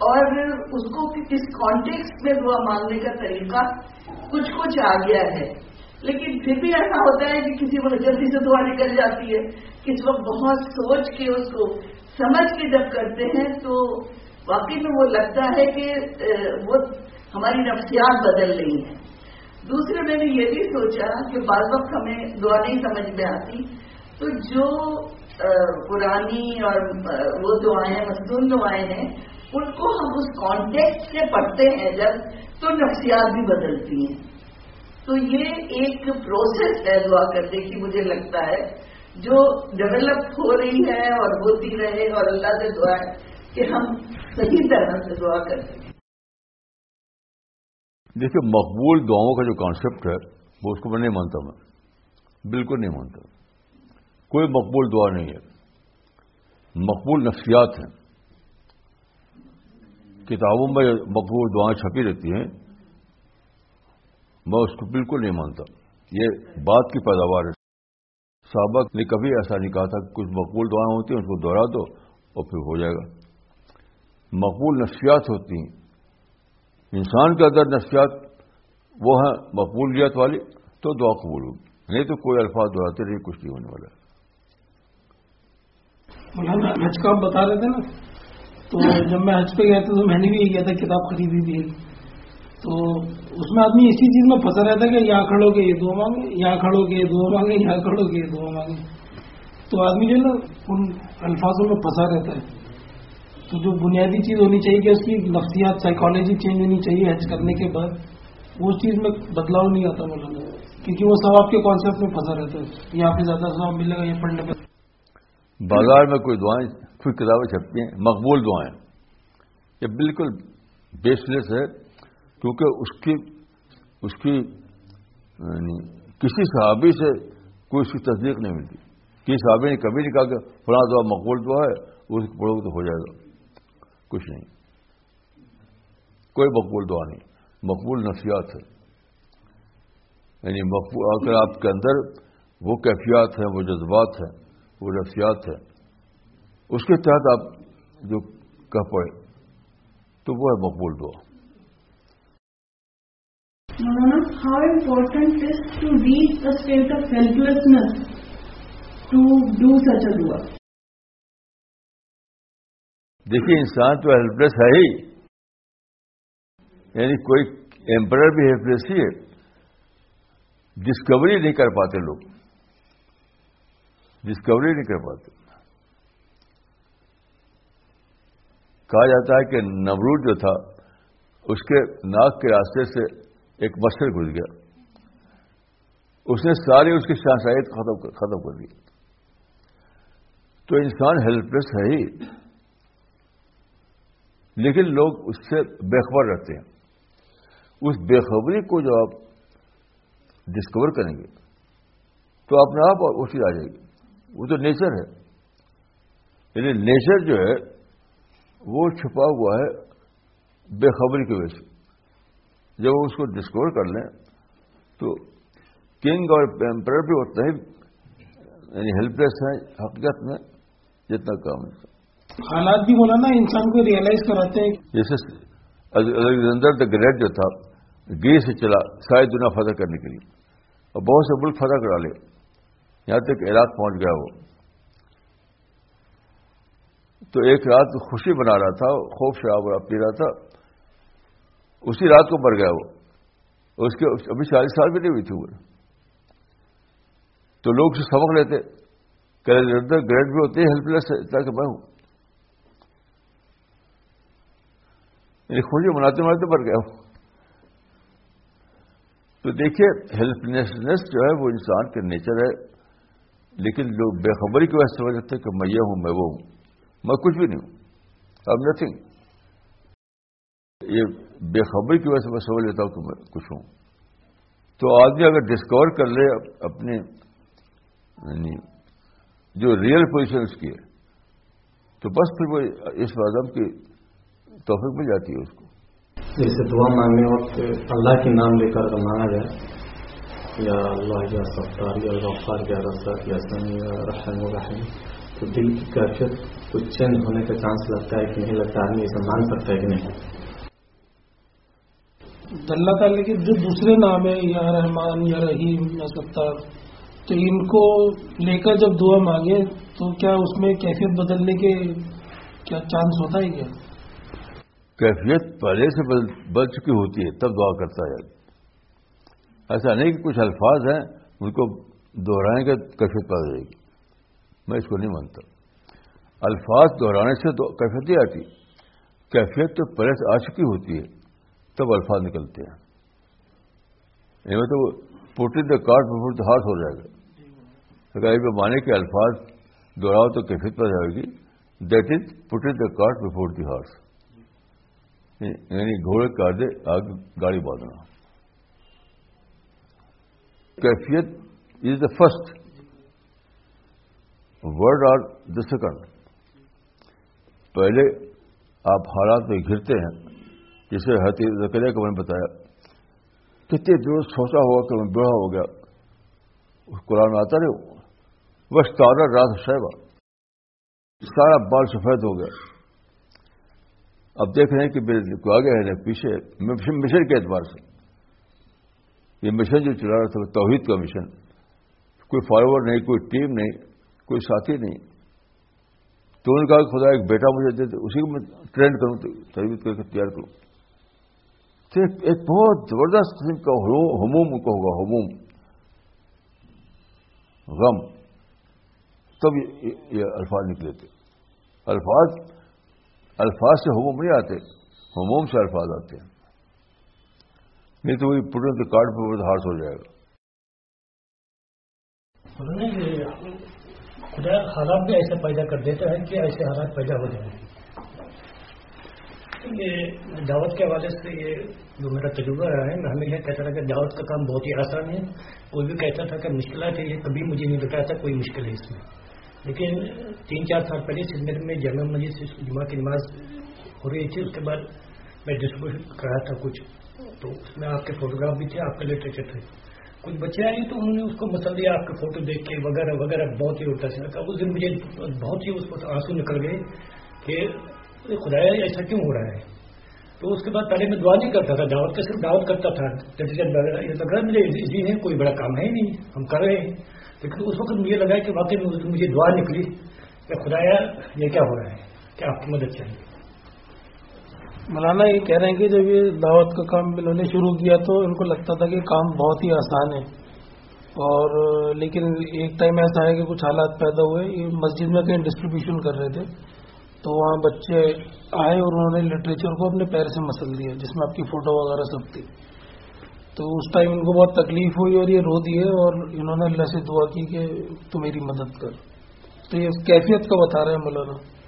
Speaker 4: اور اس کو کس کانٹیکس میں دعا مانگنے کا طریقہ کچھ کچھ آ گیا ہے۔ لیکن پھر بھی ایسا ہوتا ہے کہ کسی وقت جلدی سے دعا نکل جاتی ہے۔ کس وقت بہت سوچ کے اس کو سمجھ کے جب کرتے ہیں تو واقعی میں وہ لگتا ہے کہ وہ ہماری نفسیات بدل رہی ہیں۔ دوسرے، میں نے یہ بھی سوچا کہ بعض وقت ہمیں دعا نہیں سمجھ میں آتی۔ تو جو پرانی اور وہ دعائیں مصنون دعائیں ہیں، ان کو ہم اس کانٹیکٹ سے پڑھتے ہیں جب تو نفسیات بھی بدلتی ہیں۔ تو یہ ایک پروسیس ہے دعا کرنے کی، مجھے لگتا ہے، جو ڈیولپ ہو رہی ہے اور ہوتی رہے اور اللہ سے دعا ہے کہ ہم صحیح طرح سے دعا کرتے ہیں
Speaker 1: دیکھیے، مقبول دعاؤں کا جو کانسیپٹ ہے، وہ اس کو میں نہیں مانتا میں۔ بالکل نہیں مانتا۔ کوئی مقبول دعا نہیں ہے۔ مقبول نفسیات ہیں۔ کتابوں میں مقبول دعائیں چھپی رہتی ہیں۔ میں اس کو بالکل نہیں مانتا۔ یہ بات کی پیداوار ہے۔ صحابہ نے کبھی ایسا نہیں کہا تھا کہ کچھ مقبول دعائیں ہوتی ہیں، اس کو دوہرا دو اور پھر ہو جائے گا۔ مقبول نفسیات ہوتی ہیں۔ انسان کے اندر نفسیات وہ ہیں، مقبولیت والی، تو دعا قبول ہوگی۔ نہیں تو کوئی الفاظ دہراتے نہیں، کچھ نہیں ہونے والا۔
Speaker 3: ہے مولانا حج کا آپ بتا رہے تھے نا۔ تو جب میں حج پہ گیا تھا تو میں نے بھی یہ کیا تھا، کتاب خریدی تھی۔ تو اس میں آدمی اسی چیز میں پھنسا رہتا ہے کہ یہاں کھڑو گے یہ دعا مانگے، یہاں کھڑو گے یہ دعا مانگے، یہاں کھڑو گے یہ دعا مانگے۔ تو آدمی جو ہے نا، ان الفاظوں میں پھنسا رہتا ہے۔ تو جو بنیادی چیز ہونی چاہیے کہ اس کی نفسیات سائیکالوجی چینج ہونی چاہیے حج کرنے کے بعد اس چیز میں بدلاؤ نہیں آتا مولانا۔ کیونکہ وہ ثواب کے کانسیپٹ میں پھنسا رہتا ہے۔ یہاں پہ زیادہ ثواب ملے گا یہ پڑھنے پہ
Speaker 1: بازار میں کوئی دعائیں، کوئی کتابیں چھپتی ہیں، مقبول دعائیں۔ یہ بالکل بیس لیس ہے، کیونکہ اس کی اس کی یعنی کسی صحابی سے کوئی اس کی تصدیق نہیں ملتی۔ کسی صحابی نے کبھی نہیں کہا کہ فلاں دعا مقبول دعا ہے، اس کو پڑھو تو ہو جائے گا۔ کچھ نہیں۔ کوئی مقبول دعا نہیں۔ مقبول نفسیات ہے۔ یعنی مقبول، اگر آپ کے اندر وہ کیفیات ہیں، وہ جذبات ہیں وہ نفسیات ہیں اس کے تحت آپ جو کہہ پڑے تو وہ ہے مقبول دعا۔
Speaker 5: how important is to reach a state of helplessness to do such a dua?
Speaker 1: دیکھیے انسان تو ہیلپلیس ہے ہی۔ یعنی کوئی ایمپرر بھی ہیلپلیس ہی ہے۔ ڈسکوری نہیں کر پاتے لوگ۔ ڈسکوری نہیں کر پاتے۔ کہا جاتا ہے کہ نمرود جو تھا، اس کے ناک کے راستے سے ایک مچھر گھس گیا۔ اس نے ساری اس کی شاہشاہیت ختم کر دی۔ تو انسان ہیلپ لیس ہے ہی۔ لیکن لوگ اس سے بےخبر رہتے ہیں۔ اس بےخبری کو جو آپ ڈسکور کریں گے، تو اپنے آپ اسی آ جائے گی۔ وہ تو نیچر ہے۔ یعنی نیچر جو ہے وہ چھپا ہوا ہے بےخبری کی وجہ سے۔ جب وہ اس کو ڈسکور کر لیں تو کنگ اور ایمپرر بھی اتنا ہی یعنی ہیلپ لیس ہیں حقیقت میں جتنا کام ہے۔
Speaker 3: حالات بھی بولا نا انسان کو ریئلائز کراتے ہیں۔
Speaker 1: جیسے الیگزینڈر دا گریٹ جو تھا گی سے چلا ساری دنیا فتح کرنے کے لیے اور بہت سے ملک فتح کرا لے۔ یہاں تک عراق پہنچ گیا وہ۔ تو ایک رات خوشی بنا رہا تھا، خوف شراب پی رہا تھا۔ اسی رات کو مر گیا وہ۔ اس کے ابھی چالیس سال بھی نہیں ہوئی تھی وہ تو لوگ سے سبق لیتے گریڈ بھی ہوتے ہیلپ لیس اتنا کہ میں ہوں۔ یعنی خوشی مناتے مناتے مر گیا ہوں تو دیکھیے ہیلپ لیسنس جو ہے، وہ انسان کے نیچر ہے۔ لیکن لوگ بے خبری کی وجہ سے سمجھ لیتے کہ میں یہ ہوں، میں وہ ہوں۔ میں کچھ بھی نہیں ہوں۔ اب نتھنگ یہ بے خبری کی وجہ سے میں سمجھ لیتا ہوں کہ میں کچھ ہوں۔ تو آدمی اگر ڈسکور کر لے اپنے یعنی جو ریئل پوزیشن اس کی ہے، تو بس پھر وہ اس وادم کی توفیق مل جاتی ہے اس کو۔
Speaker 6: جیسے دعا مانگنے وقت اللہ کے نام لے کر مانگا جائے یا اللہ یا سفتار یا غفار یا رسک یا سمی یا رحم و رحم تو دل کی کیفیت کچھ چینج ہونے کا چانس لگتا ہے کہ نہیں لگتا آدمی اسے مان سکتا ہے کہ نہیں۔
Speaker 3: اللہ تعالیٰ کے جو دوسرے نام ہیں یا رحمان یا رحیم یا ستار تو ان کو لے کر جب دعا مانگے تو کیا اس میں کیفیت بدلنے کے کیا چانس ہوتا ہے کیا؟
Speaker 1: کیفیت پہلے سے بدل چکی ہوتی ہے تب دعا کرتا ہے۔ ایسا نہیں کہ کچھ الفاظ ہیں، ان کو دوہرائیں گے کیفیت پا جائے گی۔ میں اس کو نہیں مانتا۔ الفاظ دہرانے سے تو کیفیت ہی آتی۔ کیفیت تو پہلے سے آ چکی ہوتی ہے، تب الفاظ نکلتے ہیں۔ یعنی تو put the cart before the horse ہو جائے گا۔ اگر پہ مانے کے الفاظ دوہراؤ تو کیفیت پر جائے گی۔ That is put the cart before the horse یعنی گھوڑے کا دے آگے گاڑی باندھنا کیفیت is the first word are the second پہلے آپ حالات میں گرتے ہیں جسے حتی زکریہ کو میں نے بتایا، کتنے دور سوچا ہوا کہ میں بڑا ہو گیا۔ اس قرآن آتا رہے بس تارا رات شہبہ سارا بال سفید ہو گیا۔ اب دیکھ رہے ہیں کہ میرے کو آگے ہے پیچھے مشن کے اعتبار سے۔ یہ مشن جو چلا رہا تھا، توحید کا مشن۔ کوئی فالوور نہیں، کوئی ٹیم نہیں، کوئی ساتھی نہیں۔ تو ان کا خدا ایک بیٹا مجھے دے اسی کو میں ٹرینڈ کروں، تربیت کر کے تیار کروں۔ تو ایک بہت زبردست قسم کا ہموم کو ہوگا، ہموم۔ غم۔ تب یہ الفاظ نکلے تھے۔ الفاظ الفاظ سے ہموم نہیں آتے، ہموم سے الفاظ آتے ہیں۔ نہیں تو وہی پورے کے کارڈ پہ ہارس ہو جائے گا۔
Speaker 7: خدا حالات بھی ایسے پیدا کر دیتا ہے کہ ایسے حالات پیدا ہو جائیں۔ یہ دعوت کے حوالے سے یہ جو میرا تجربہ رہا ہے، میں ہمیشہ کہتا تھا کہ دعوت کا کام بہت ہی آسان ہے۔ کوئی بھی کہتا تھا کہ مشکلات ہے یہ کبھی مجھے نہیں بتایا تھا کوئی مشکل ہے اس میں۔ لیکن تین چار سال پہلے سندھ میں جامع مسجد سے جمعہ کی نماز ہو رہی تھی، اس کے بعد میں ڈسٹریبیوشن کر رہا تھا کچھ۔ تو اس میں آپ کے فوٹوگراف بھی تھے، آپ کے لٹریچر تھے۔ کچھ بچے آئے تو انہوں نے اس کو مسل دیا آپ کے فوٹو دیکھ کے وغیرہ وغیرہ بہت ہی اٹھا سے لگا اس دن مجھے بہت ہی اس کو آنسو نکل گئے کہ خدا ایسا کیوں ہو رہا ہے؟ تو اس کے بعد پہلے میں دعا نہیں کرتا تھا، دعوت کا صرف دعوت کرتا تھا۔ وغیرہ یہ لگ رہا ہے، مجھے ایزی ہے، کوئی بڑا کام ہے نہیں، ہم کر رہے ہیں۔ لیکن اس وقت مجھے لگا کہ واقعی مجھے دعا نکلی کہ خدایا، یہ کیا ہو رہا ہے؟ کہ آپ کی مدد چاہیے؟
Speaker 3: مولانا یہ کہہ رہے ہیں کہ جب یہ دعوت کا کام انہوں نے شروع کیا تو ان کو لگتا تھا کہ کام بہت ہی آسان ہے۔ اور لیکن ایک ٹائم ایسا ہے کہ کچھ حالات پیدا ہوئے۔ یہ مسجد میں کہیں ڈسٹریبیوشن کر رہے تھے۔ تو وہاں بچے آئے اور انہوں نے لٹریچر کو اپنے پیر سے مسل دیا جس میں آپ کی فوٹو وغیرہ سب تھی۔ تو اس ٹائم ان کو بہت تکلیف ہوئی اور یہ رو دیے اور انہوں نے اللہ سے دعا کی کہ تو میری مدد کر۔ تو یہ کیفیت کا بتا رہے ہیں مولانا۔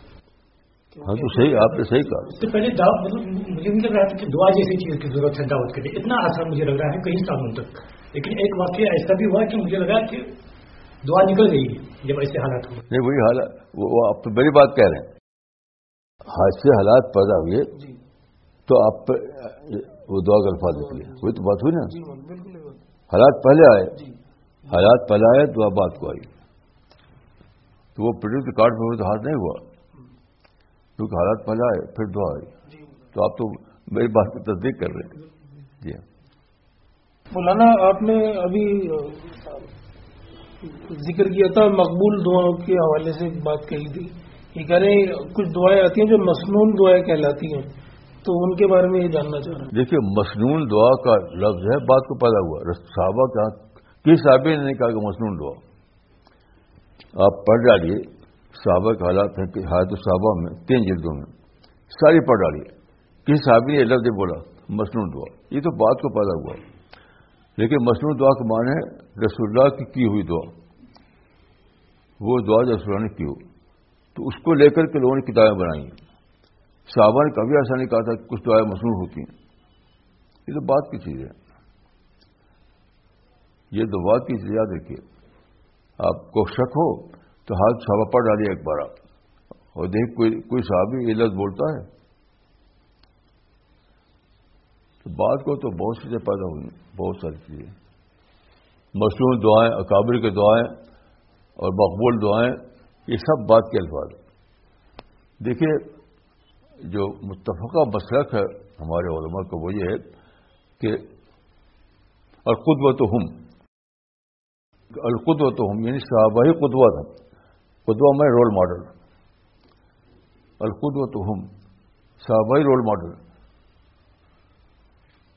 Speaker 1: ہاں تو صحیح آپ نے صحیح کہا۔
Speaker 7: اس سے پہلے دعوت مجھے نہیں لگ رہا تھا کہ دعا جیسی چیز کی ضرورت ہے دعوت کے لیے۔ اتنا آسان مجھے لگ رہا ہے کئی سالوں تک۔ لیکن ایک واقعہ ایسا بھی ہوا کہ مجھے لگا کہ دعا نکل گئی جب ایسے حالات ہوئے۔
Speaker 1: نہیں وہی حالات وہ آپ تو بڑی بات کہہ رہے ہیں۔ حادثے حالات پیدا ہوئے۔ جی۔ تو آپ وہ دعا کا الفاظ نکلے۔ وہی تو بات ہوئی نا۔ جی، حالات پہلے آئے۔ جی۔ حالات پہلے آئے دعا بات کو آئی۔ تو وہ پروڈکٹ کارڈ پہ تو ہاتھ نہیں ہوا۔ کیونکہ حالات پہلے آئے پھر دعا آئی۔ تو آپ تو میری بات کی تصدیق کر رہے ہیں۔ جی ہاں۔
Speaker 3: مولانا آپ نے ابھی ذکر کیا تھا مقبول دعاؤں کے حوالے سے بات کہی تھی۔ یہ کہہ رہے ہیں کچھ دعائیں آتی ہیں جو مصنون دعائیں کہلاتی ہیں۔ تو ان کے بارے میں یہ جاننا چاہ رہا ہوں
Speaker 1: دیکھیے مصنون دعا کا لفظ ہے بات کو پیدا ہوا۔ صحابہ کا کس صحابی نے کہا کہ مصنون دعا؟ آپ پڑھ ڈالیے۔ صحابہ کے حالات ہیں کہ حایت صحابہ میں تین جلدوں میں ساری پڑھ ڈالیے کس صحابی نے لفظ بولا مصنون دعا۔ یہ تو بات کو پیدا ہوا۔ لیکن مصنون دعا کے معنی ہے رسول اللہ کی کی ہوئی دعا۔ وہ دعا جو رسول اللہ نے کی ہو۔ تو اس کو لے کر کے لوگوں نے کتابیں بنائی صحابہ نے کبھی ایسا نہیں کہا تھا کہ کچھ دعائیں مصنوع ہوتی ہیں۔ یہ تو بات کی چیز ہے۔ یہ تو بات کی چیز یاد رکھیے۔ آپ کو شک ہو تو ہاتھ صحابہ پڑھ ڈالیے ایک بار اور دیکھ، کوئی کوئی صحابی یہ لفظ بولتا ہے۔ تو بات کو تو بہت چیزیں پیدا ہوئی، بہت ساری چیزیں۔ مصنوع دعائیں، اکابر کے دعائیں اور مقبول دعائیں، یہ سب بات کے الفاظ دیکھیے، جو متفقہ مسلک ہے ہمارے علماء کو، وہ یہ ہے کہ اور ہم۔ القدوت ہم یعنی صحابہ ہی قدوہ تھا قدوہ میں رول ماڈل القدوت ہم صحابہ رول ماڈل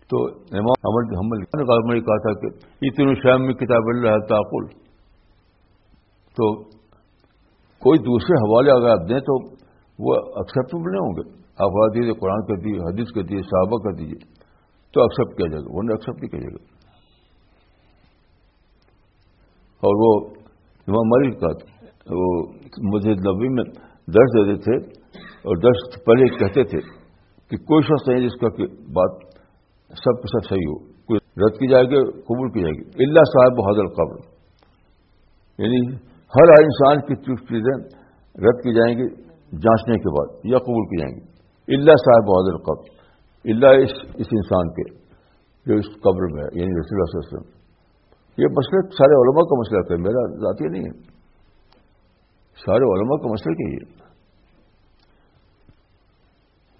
Speaker 1: تو امام احمد نے کہا تھا کہ اتنی شام میں کتاب اللہ تعقل. تو کوئی دوسرے حوالے اگر آپ دیں تو وہ ایکسیپٹیبل نہیں ہوں گے. آپ دیجیے قرآن کر دیجیے حدیث کر دیجیے صحابہ کر دیجیے تو ایکسیپٹ کیا جائے گا؟ ورنہ ایکسیپٹ نہیں کیا جائے گا. اور وہ امام ملک کا وہ مجھے نبی میں درس دیتے تھے اور درس پہلے کہتے تھے کہ کوئی شخص نہیں جس کا کہ بات سب کے سب صحیح ہو، کوئی رد کی جائے گی قبول کی جائے گی۔ اللہ صاحب حضر قبر یعنی ہر انسان کی چیزیں رد کی جائیں گی جانچنے کے بعد یا قبول کی جائیں گی۔ اللہ صاحب بہادر قبر اللہ اس اس انسان کے جو اس قبر میں ہے یعنی رسول اللہ علیہ وسلم۔ یہ مسئلہ سارے علماء کا مسئلہ ہے میرا ذاتی نہیں ہے۔ سارے علماء کا مسئلہ کیا یہ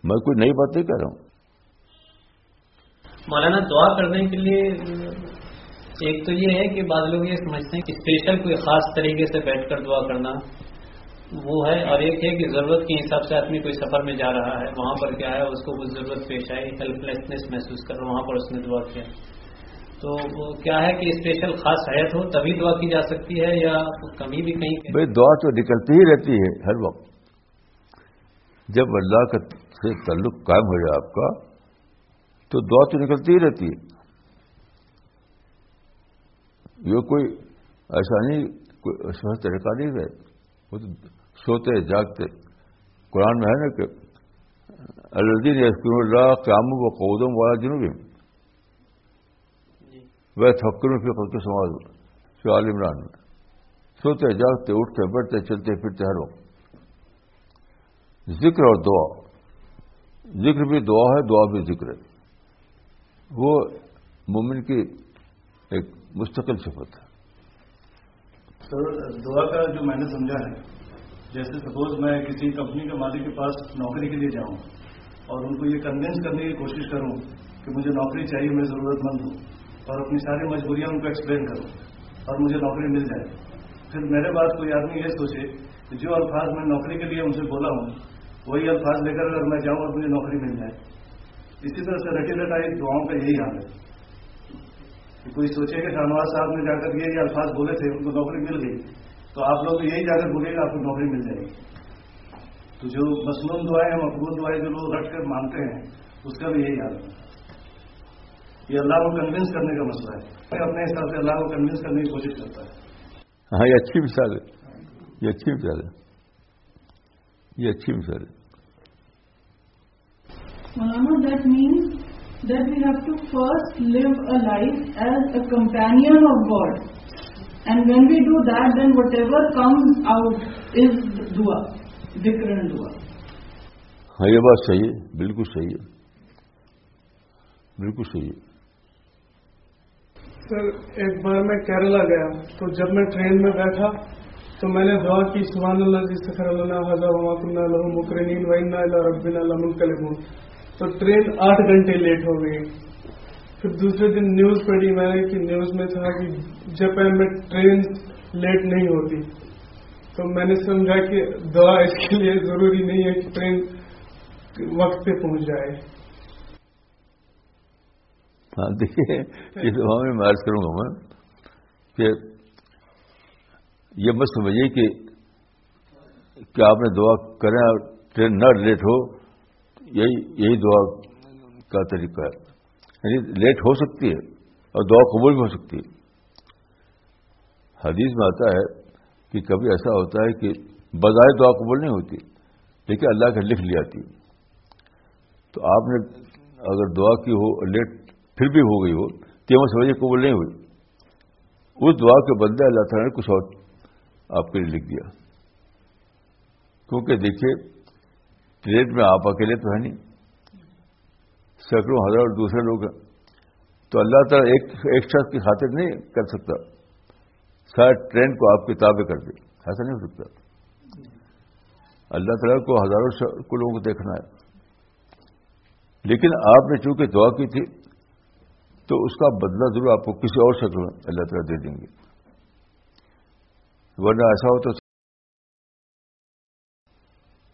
Speaker 1: میں کوئی نئی بات نہیں کہہ رہا ہوں۔
Speaker 8: مولانا، دعا کرنے کے لیے، ایک تو یہ ہے کہ بعض لوگ یہ سمجھتے ہیں کہ اسپیشل کوئی خاص طریقے سے بیٹھ کر دعا کرنا وہ ہے، اور ایک ہے کہ ضرورت کے حساب سے آدمی کوئی سفر میں جا رہا ہے، وہاں پر کیا ہے، اس کو کچھ ضرورت پیش آئی ہیلپ لیسنیس محسوس کر رہا وہاں پر اس نے دعا کیا۔ تو وہ کیا ہے کہ اسپیشل خاص حیت ہو، تبھی دعا کی جا سکتی ہے یا کمی بھی کہیں
Speaker 1: بھائی، دعا تو نکلتی ہی رہتی ہے ہر وقت۔ جب اللہ کا سے تعلق قائم ہو جائے آپ کا، تو دعا تو نکلتی ہی رہتی ہے۔ یہ کوئی ایسا نہیں، کوئی طریقہ نہیں ہے۔ وہ تو سوتے، جاگتے۔ قرآن میں ہے نا کہ الدین یسکر اللہ قیام و قودم والا جنوبی وہ تھکر فی خود کے سماج سوال عمران میں سوتے، جاگتے، اٹھتے، بیٹھتے، چلتے، پھرتے، ہر وقت۔ ذکر اور دعا۔ ذکر بھی دعا ہے، دعا بھی ذکر ہے۔ وہ مومن کی ایک مستقل صفت ہے۔
Speaker 9: سر، دعا کا جو میں نے سمجھا ہے، جیسے سپوز میں کسی کمپنی کے مالک کے پاس نوکری کے لیے جاؤں اور ان کو یہ کنوینس کرنے کی کوشش کروں کہ مجھے نوکری چاہیے، میں ضرورت مند ہوں۔ اور اپنی ساری مجبوریاں ان کو ایکسپلین کروں اور مجھے نوکری مل جائے۔ پھر میرے بات کوئی آدمی یہ سوچے کہ جو الفاظ میں نوکری کے لیے ان سے بولا ہوں، وہی الفاظ لے کر اگر میں جاؤں اور مجھے نوکری مل جائے۔ اسی طرح سے رٹی رٹائی دعاؤں کا یہی حال ہے۔ کہ کوئی سوچے کہ شاہنواز صاحب نے جا کر یہ الفاظ بولے تھے، ان کو نوکری مل گئی، تو آپ لوگ یہی جا کر بولے گا، آپ کو نوکری مل جائے گی۔ تو جو مصنون دعائیں، مقبول دعائیں جو لوگ رٹ کر مانتے ہیں، اس کا بھی یہی حال ہے۔ یہ اللہ کو کنوینس کرنے کا مسئلہ ہے۔ اپنے حساب سے اللہ کو کنوینس کرنے کی کوشش کرتا ہے۔
Speaker 1: ہاں یہ اچھی مثال ہے۔ یہ اچھی مثال ہے۔ یہ اچھی مثال ہے۔
Speaker 5: Malama, that means that we have to first live a life as a companion of God. And when we do that, then whatever comes out is dua, dhikr and dua.
Speaker 1: ہاں یہ بات صحیح ہے۔ بالکل صحیح ہے۔ بالکل صحیح ہے۔
Speaker 10: سر، ایک بار میں کیرلا گیا۔ تو جب میں ٹرین میں بیٹھا، تو میں نے دعا کی، سبحان اللہ جی سخر اللہ حضا مکرین وینا اللہ ربنا اللہ تو ٹرین آٹھ گھنٹے لیٹ ہو گئی۔ پھر دوسرے دن نیوز پڑھی میں نے کہ نیوز میں تھا کہ جاپان میں ٹرین لیٹ نہیں ہوتی۔ تو میں نے سمجھا کہ دعا اس کے لیے ضروری نہیں ہے کہ ٹرین وقت پہ پہنچ جائے۔
Speaker 1: ہاں دیکھیے اس میں میں کروں گا میں کہ یہ مت سمجھیے کہ کیا آپ نے دعا کریں اور ٹرین نہ لیٹ ہو، یہی یہی دعا کا طریقہ ہے۔ یعنی لیٹ ہو سکتی ہے اور دعا قبول بھی ہو سکتی ہے۔ حدیث میں آتا ہے کہ کبھی ایسا ہوتا ہے کہ بظاہر دعا قبول نہیں ہوتی، لیکن اللہ کا لکھ لی آتی۔ تو آپ نے اگر دعا کی ہو لیٹ پھر بھی ہو گئی ہو تو وہ سمجھے قبول نہیں ہوئی۔ اس دعا کے بدلے اللہ تعالیٰ نے کچھ اور آپ کے لیے لکھ دیا۔ کیونکہ دیکھیے ٹرین میں آپ اکیلے تو ہے نہیں۔ سینکڑوں ہزار دوسرے لوگ ہیں۔ تو اللہ تعالیٰ ایک ایک شخص کی خاطر نہیں کر سکتا۔ شاید ٹرین کو آپ کتابیں کر دے۔ ایسا نہیں ہو سکتا۔ اللہ تعالیٰ کو ہزاروں کو لوگوں کو دیکھنا ہے۔ لیکن آپ نے چونکہ دعا کی تھی تو اس کا بدلہ ضرور آپ کو کسی اور شکل میں اللہ تعالیٰ دے دیں گے۔ ورنہ ایسا ہو تو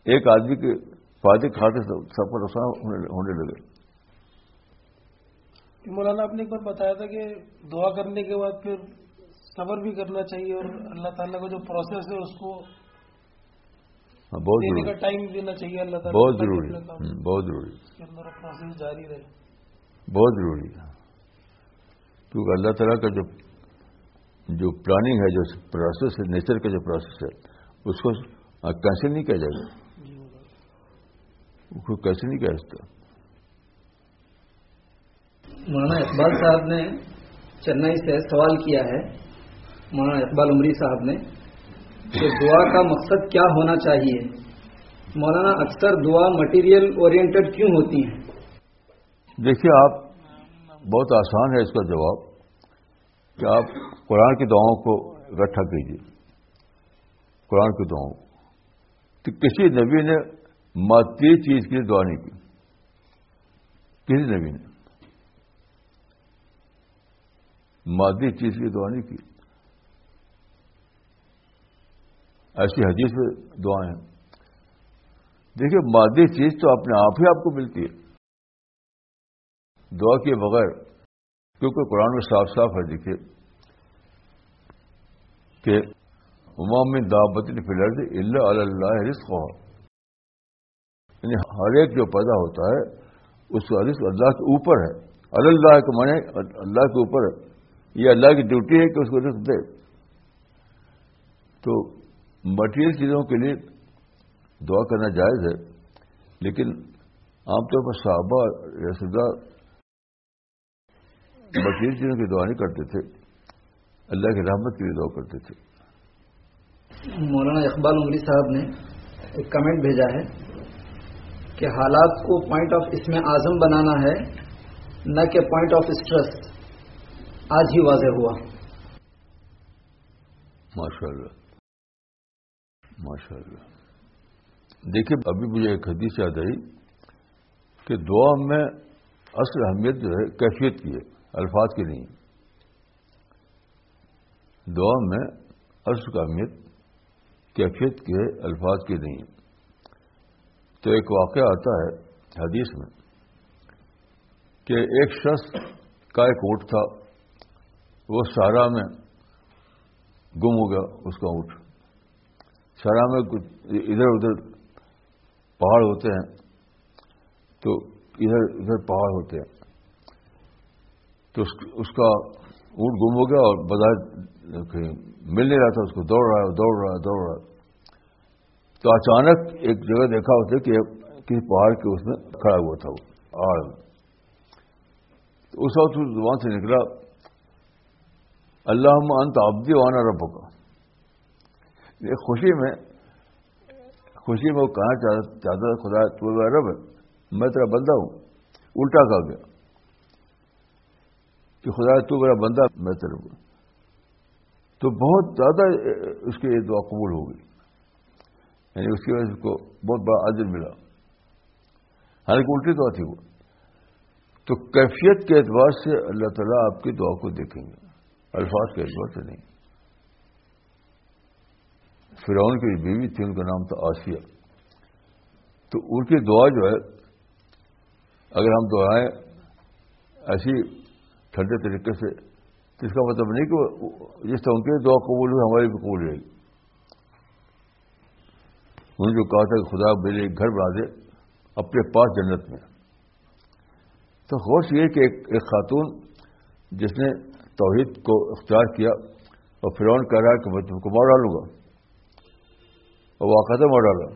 Speaker 1: ایک آدمی کے فائدے کھاتے سب پر نقصان ہونے لگے۔
Speaker 3: مولانا آپ نے ایک بار بتایا تھا کہ دعا کرنے کے بعد پھر صبر بھی کرنا چاہیے اور اللہ تعالیٰ کا جو پروسیس ہے اس کو
Speaker 1: بہت
Speaker 3: دینے کا
Speaker 1: ضروری
Speaker 3: ٹائم دینا چاہیے اللہ تعالیٰ
Speaker 1: بہت ضروری۔ بہت ضروری۔
Speaker 3: اس کے اندر پروسیس جاری رہے۔
Speaker 1: بہت ضروری۔ ہے کیونکہ اللہ تعالیٰ کا جو جو پلاننگ ہے جو پروسیس ہے نیچر کا جو پروسیس ہے اس کو کیسے نہیں کہا جائے گا۔ اس کو کیسے نہیں کہہ سکتا
Speaker 2: مولانا اقبال صاحب نے چنئی سے سوال کیا ہے۔ مولانا اقبال عمری صاحب نے کہ دعا کا مقصد کیا ہونا چاہیے۔ مولانا اکثر دعا مٹیریل اورینٹڈ کیوں ہوتی ہیں؟
Speaker 1: دیکھیے آپ بہت آسان ہے اس کا جواب، کہ آپ قرآن کی دعاؤں کو اکٹھا کیجیے قرآن کی دعاؤں۔ تو کسی نبی نے مادی چیز کی دعا نہیں کی۔ کسی نبی نے مادی چیز کی دعا نہیں کی۔ ایسی حدیث میں دعائیں۔ ہیں دیکھیے، مادی چیز تو اپنے آپ ہی آپ کو ملتی ہے۔ دعا کے بغیر، کیونکہ قرآن میں صاف صاف ہے، دیکھیے، کہ امام میں دعوت فلر اللہ اللہ رزق ہو یعنی ہر ایک جو پیدا ہوتا ہے، اس کا رزق اللہ کے اوپر ہے۔ اللہ کے معنی اللہ کے اوپر ہے۔ یہ اللہ کی ڈیوٹی ہے کہ اس کو رزق دے۔ تو مٹیریل چیزوں کے لیے دعا کرنا جائز ہے، لیکن عام طور پر صحابہ رسدہ مٹیریل چیزوں کی دعا نہیں کرتے تھے اللہ کی رحمت کے لیے دعا کرتے تھے۔
Speaker 2: مولانا اقبال عمری صاحب نے ایک کمنٹ بھیجا ہے کہ حالات کو پوائنٹ آف اس میں اعظم بنانا ہے نہ کہ پوائنٹ آف اسٹریس آج ہی واضح ہوا۔
Speaker 1: ماشاء اللہ ماشاء اللہ دیکھیے ابھی مجھے ایک حدیث یاد آئی کہ دعا میں اصل اہمیت جو ہے کیفیت کی ہے۔ الفاظ کی نہیں دعا میں اصل کا اہمیت کیفیت کی ہے الفاظ کی نہیں تو ایک واقعہ آتا ہے حدیث میں کہ ایک شخص کا ایک اونٹ تھا، وہ سارا میں گم ہو گیا اس کا اونٹ۔ سارا میں ادھر ادھر پہاڑ ہوتے ہیں، تو ادھر ادھر پہاڑ ہوتے ہیں۔ تو اس کا اونٹ گم ہو گیا اور بازار مل نہیں رہا تھا، اس کو دوڑ رہا ہے، دوڑ رہا ہے، دوڑ رہا ہے۔ تو اچانک ایک جگہ دیکھا اسے کہ کسی پہاڑ کے اس میں کھڑا ہوا تھا وہ۔ آڑ میں اس وقت اس زبان سے نکلا اللہ انت آبدی وانا رب کا خوشی میں خوشی میں وہ کہنا چاہتا تھا، خدا، تو رب ہے، میں تیرا بندہ ہوں۔ الٹا کہا گیا۔ کہ خدا تو میرا بندہ، میں تیرے تو بہت زیادہ اس کی یہ دعا قبول ہو گئی۔ یعنی اس کی وجہ سے اس کو بہت بڑا عادل ملا۔ حالانکہ الٹی دعا تھی وہ۔ تو کیفیت کے اعتبار سے اللہ تعالیٰ آپ کی دعا کو دیکھیں گے۔ الفاظ کے اعتبار سے نہیں۔ فرعون کی بیوی تھی، ان کا نام تھا آسیہ۔ تو ان کی دعا جو ہے، اگر ہم دعائیں ایسی ٹھنڈے طریقے سے، تو اس کا مطلب نہیں کہ جس طرح ان کی دعا قبول ہوئی، ہماری بھی قبول رہے گی انہوں نے جو کہا تھا کہ خدا میرے گھر بنا دے اپنے پاس جنت میں۔ تو خوش یہ کہ ایک خاتون جس نے توحید کو اختیار کیا، اور فرعون کہہ رہا کہ میں تم کو مار ڈالوں گا۔ اور وہ مار ڈالا۔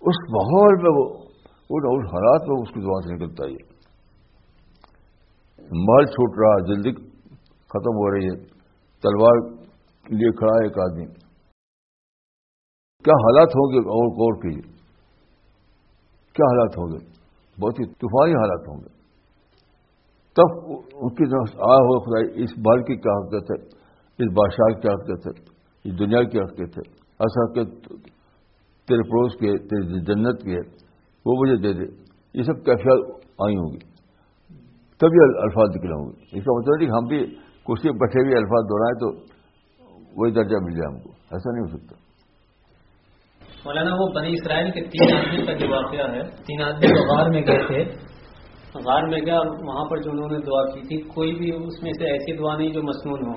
Speaker 1: اس ماحول میں وہ ان حالات میں اس کی دعا سے نکلتا ہے۔ محل چھوٹ رہا جلدی ختم ہو رہی ہے۔ تلوار لیے کھڑا ہے ایک آدمی۔ کیا حالات ہوں گے؟ اور غور کیجیے۔ کیا حالات ہوں گے؟ بہت ہی طوفانی حالات ہوں گے۔ تب ان کی طرف آیا ہوا خدا اس بال کی کیا حقیقت ہے؟ اس بادشاہ کی کیا حقیقت ہے؟ اس دنیا کی حقیقت ہے؟ ایسا کہ تیرے پڑوس کے تیرے جنت کے وہ مجھے دے دے۔ یہ سب کیفیات آئی ہوں گی؟ تبھی الفاظ نکلے ہوں گے۔ اس کا مطلب نہیں ہم بھی کرسی بیٹھے ہوئے الفاظ دہرائیں تو وہی درجہ مل جائے ہم کو۔ ایسا نہیں ہو سکتا۔
Speaker 8: مولانا وہ بنی اسرائیل کے تین آدمی کا جو واقعہ ہے تین آدمی جو غار میں گئے تھے۔ غار میں گیا اور وہاں پر جو انہوں نے دعا کی تھی کوئی بھی اس میں سے ایسی دعا نہیں جو مصنون ہو۔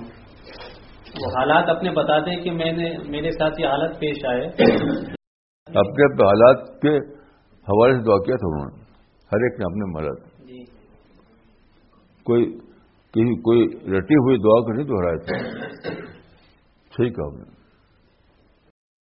Speaker 8: وہ حالات اپنے بتاتے کہ میں نے میرے ساتھ یہ حالت پیش آئے۔
Speaker 1: اپنے حالات کے حوالے سے دعا کیا تھا انہوں نے۔ ہر ایک نے اپنے حالات
Speaker 8: جی
Speaker 1: کوئی کہیں کوئی رٹی ہوئی دعا کو نہیں دہرائے تھے صحیح ہم نے۔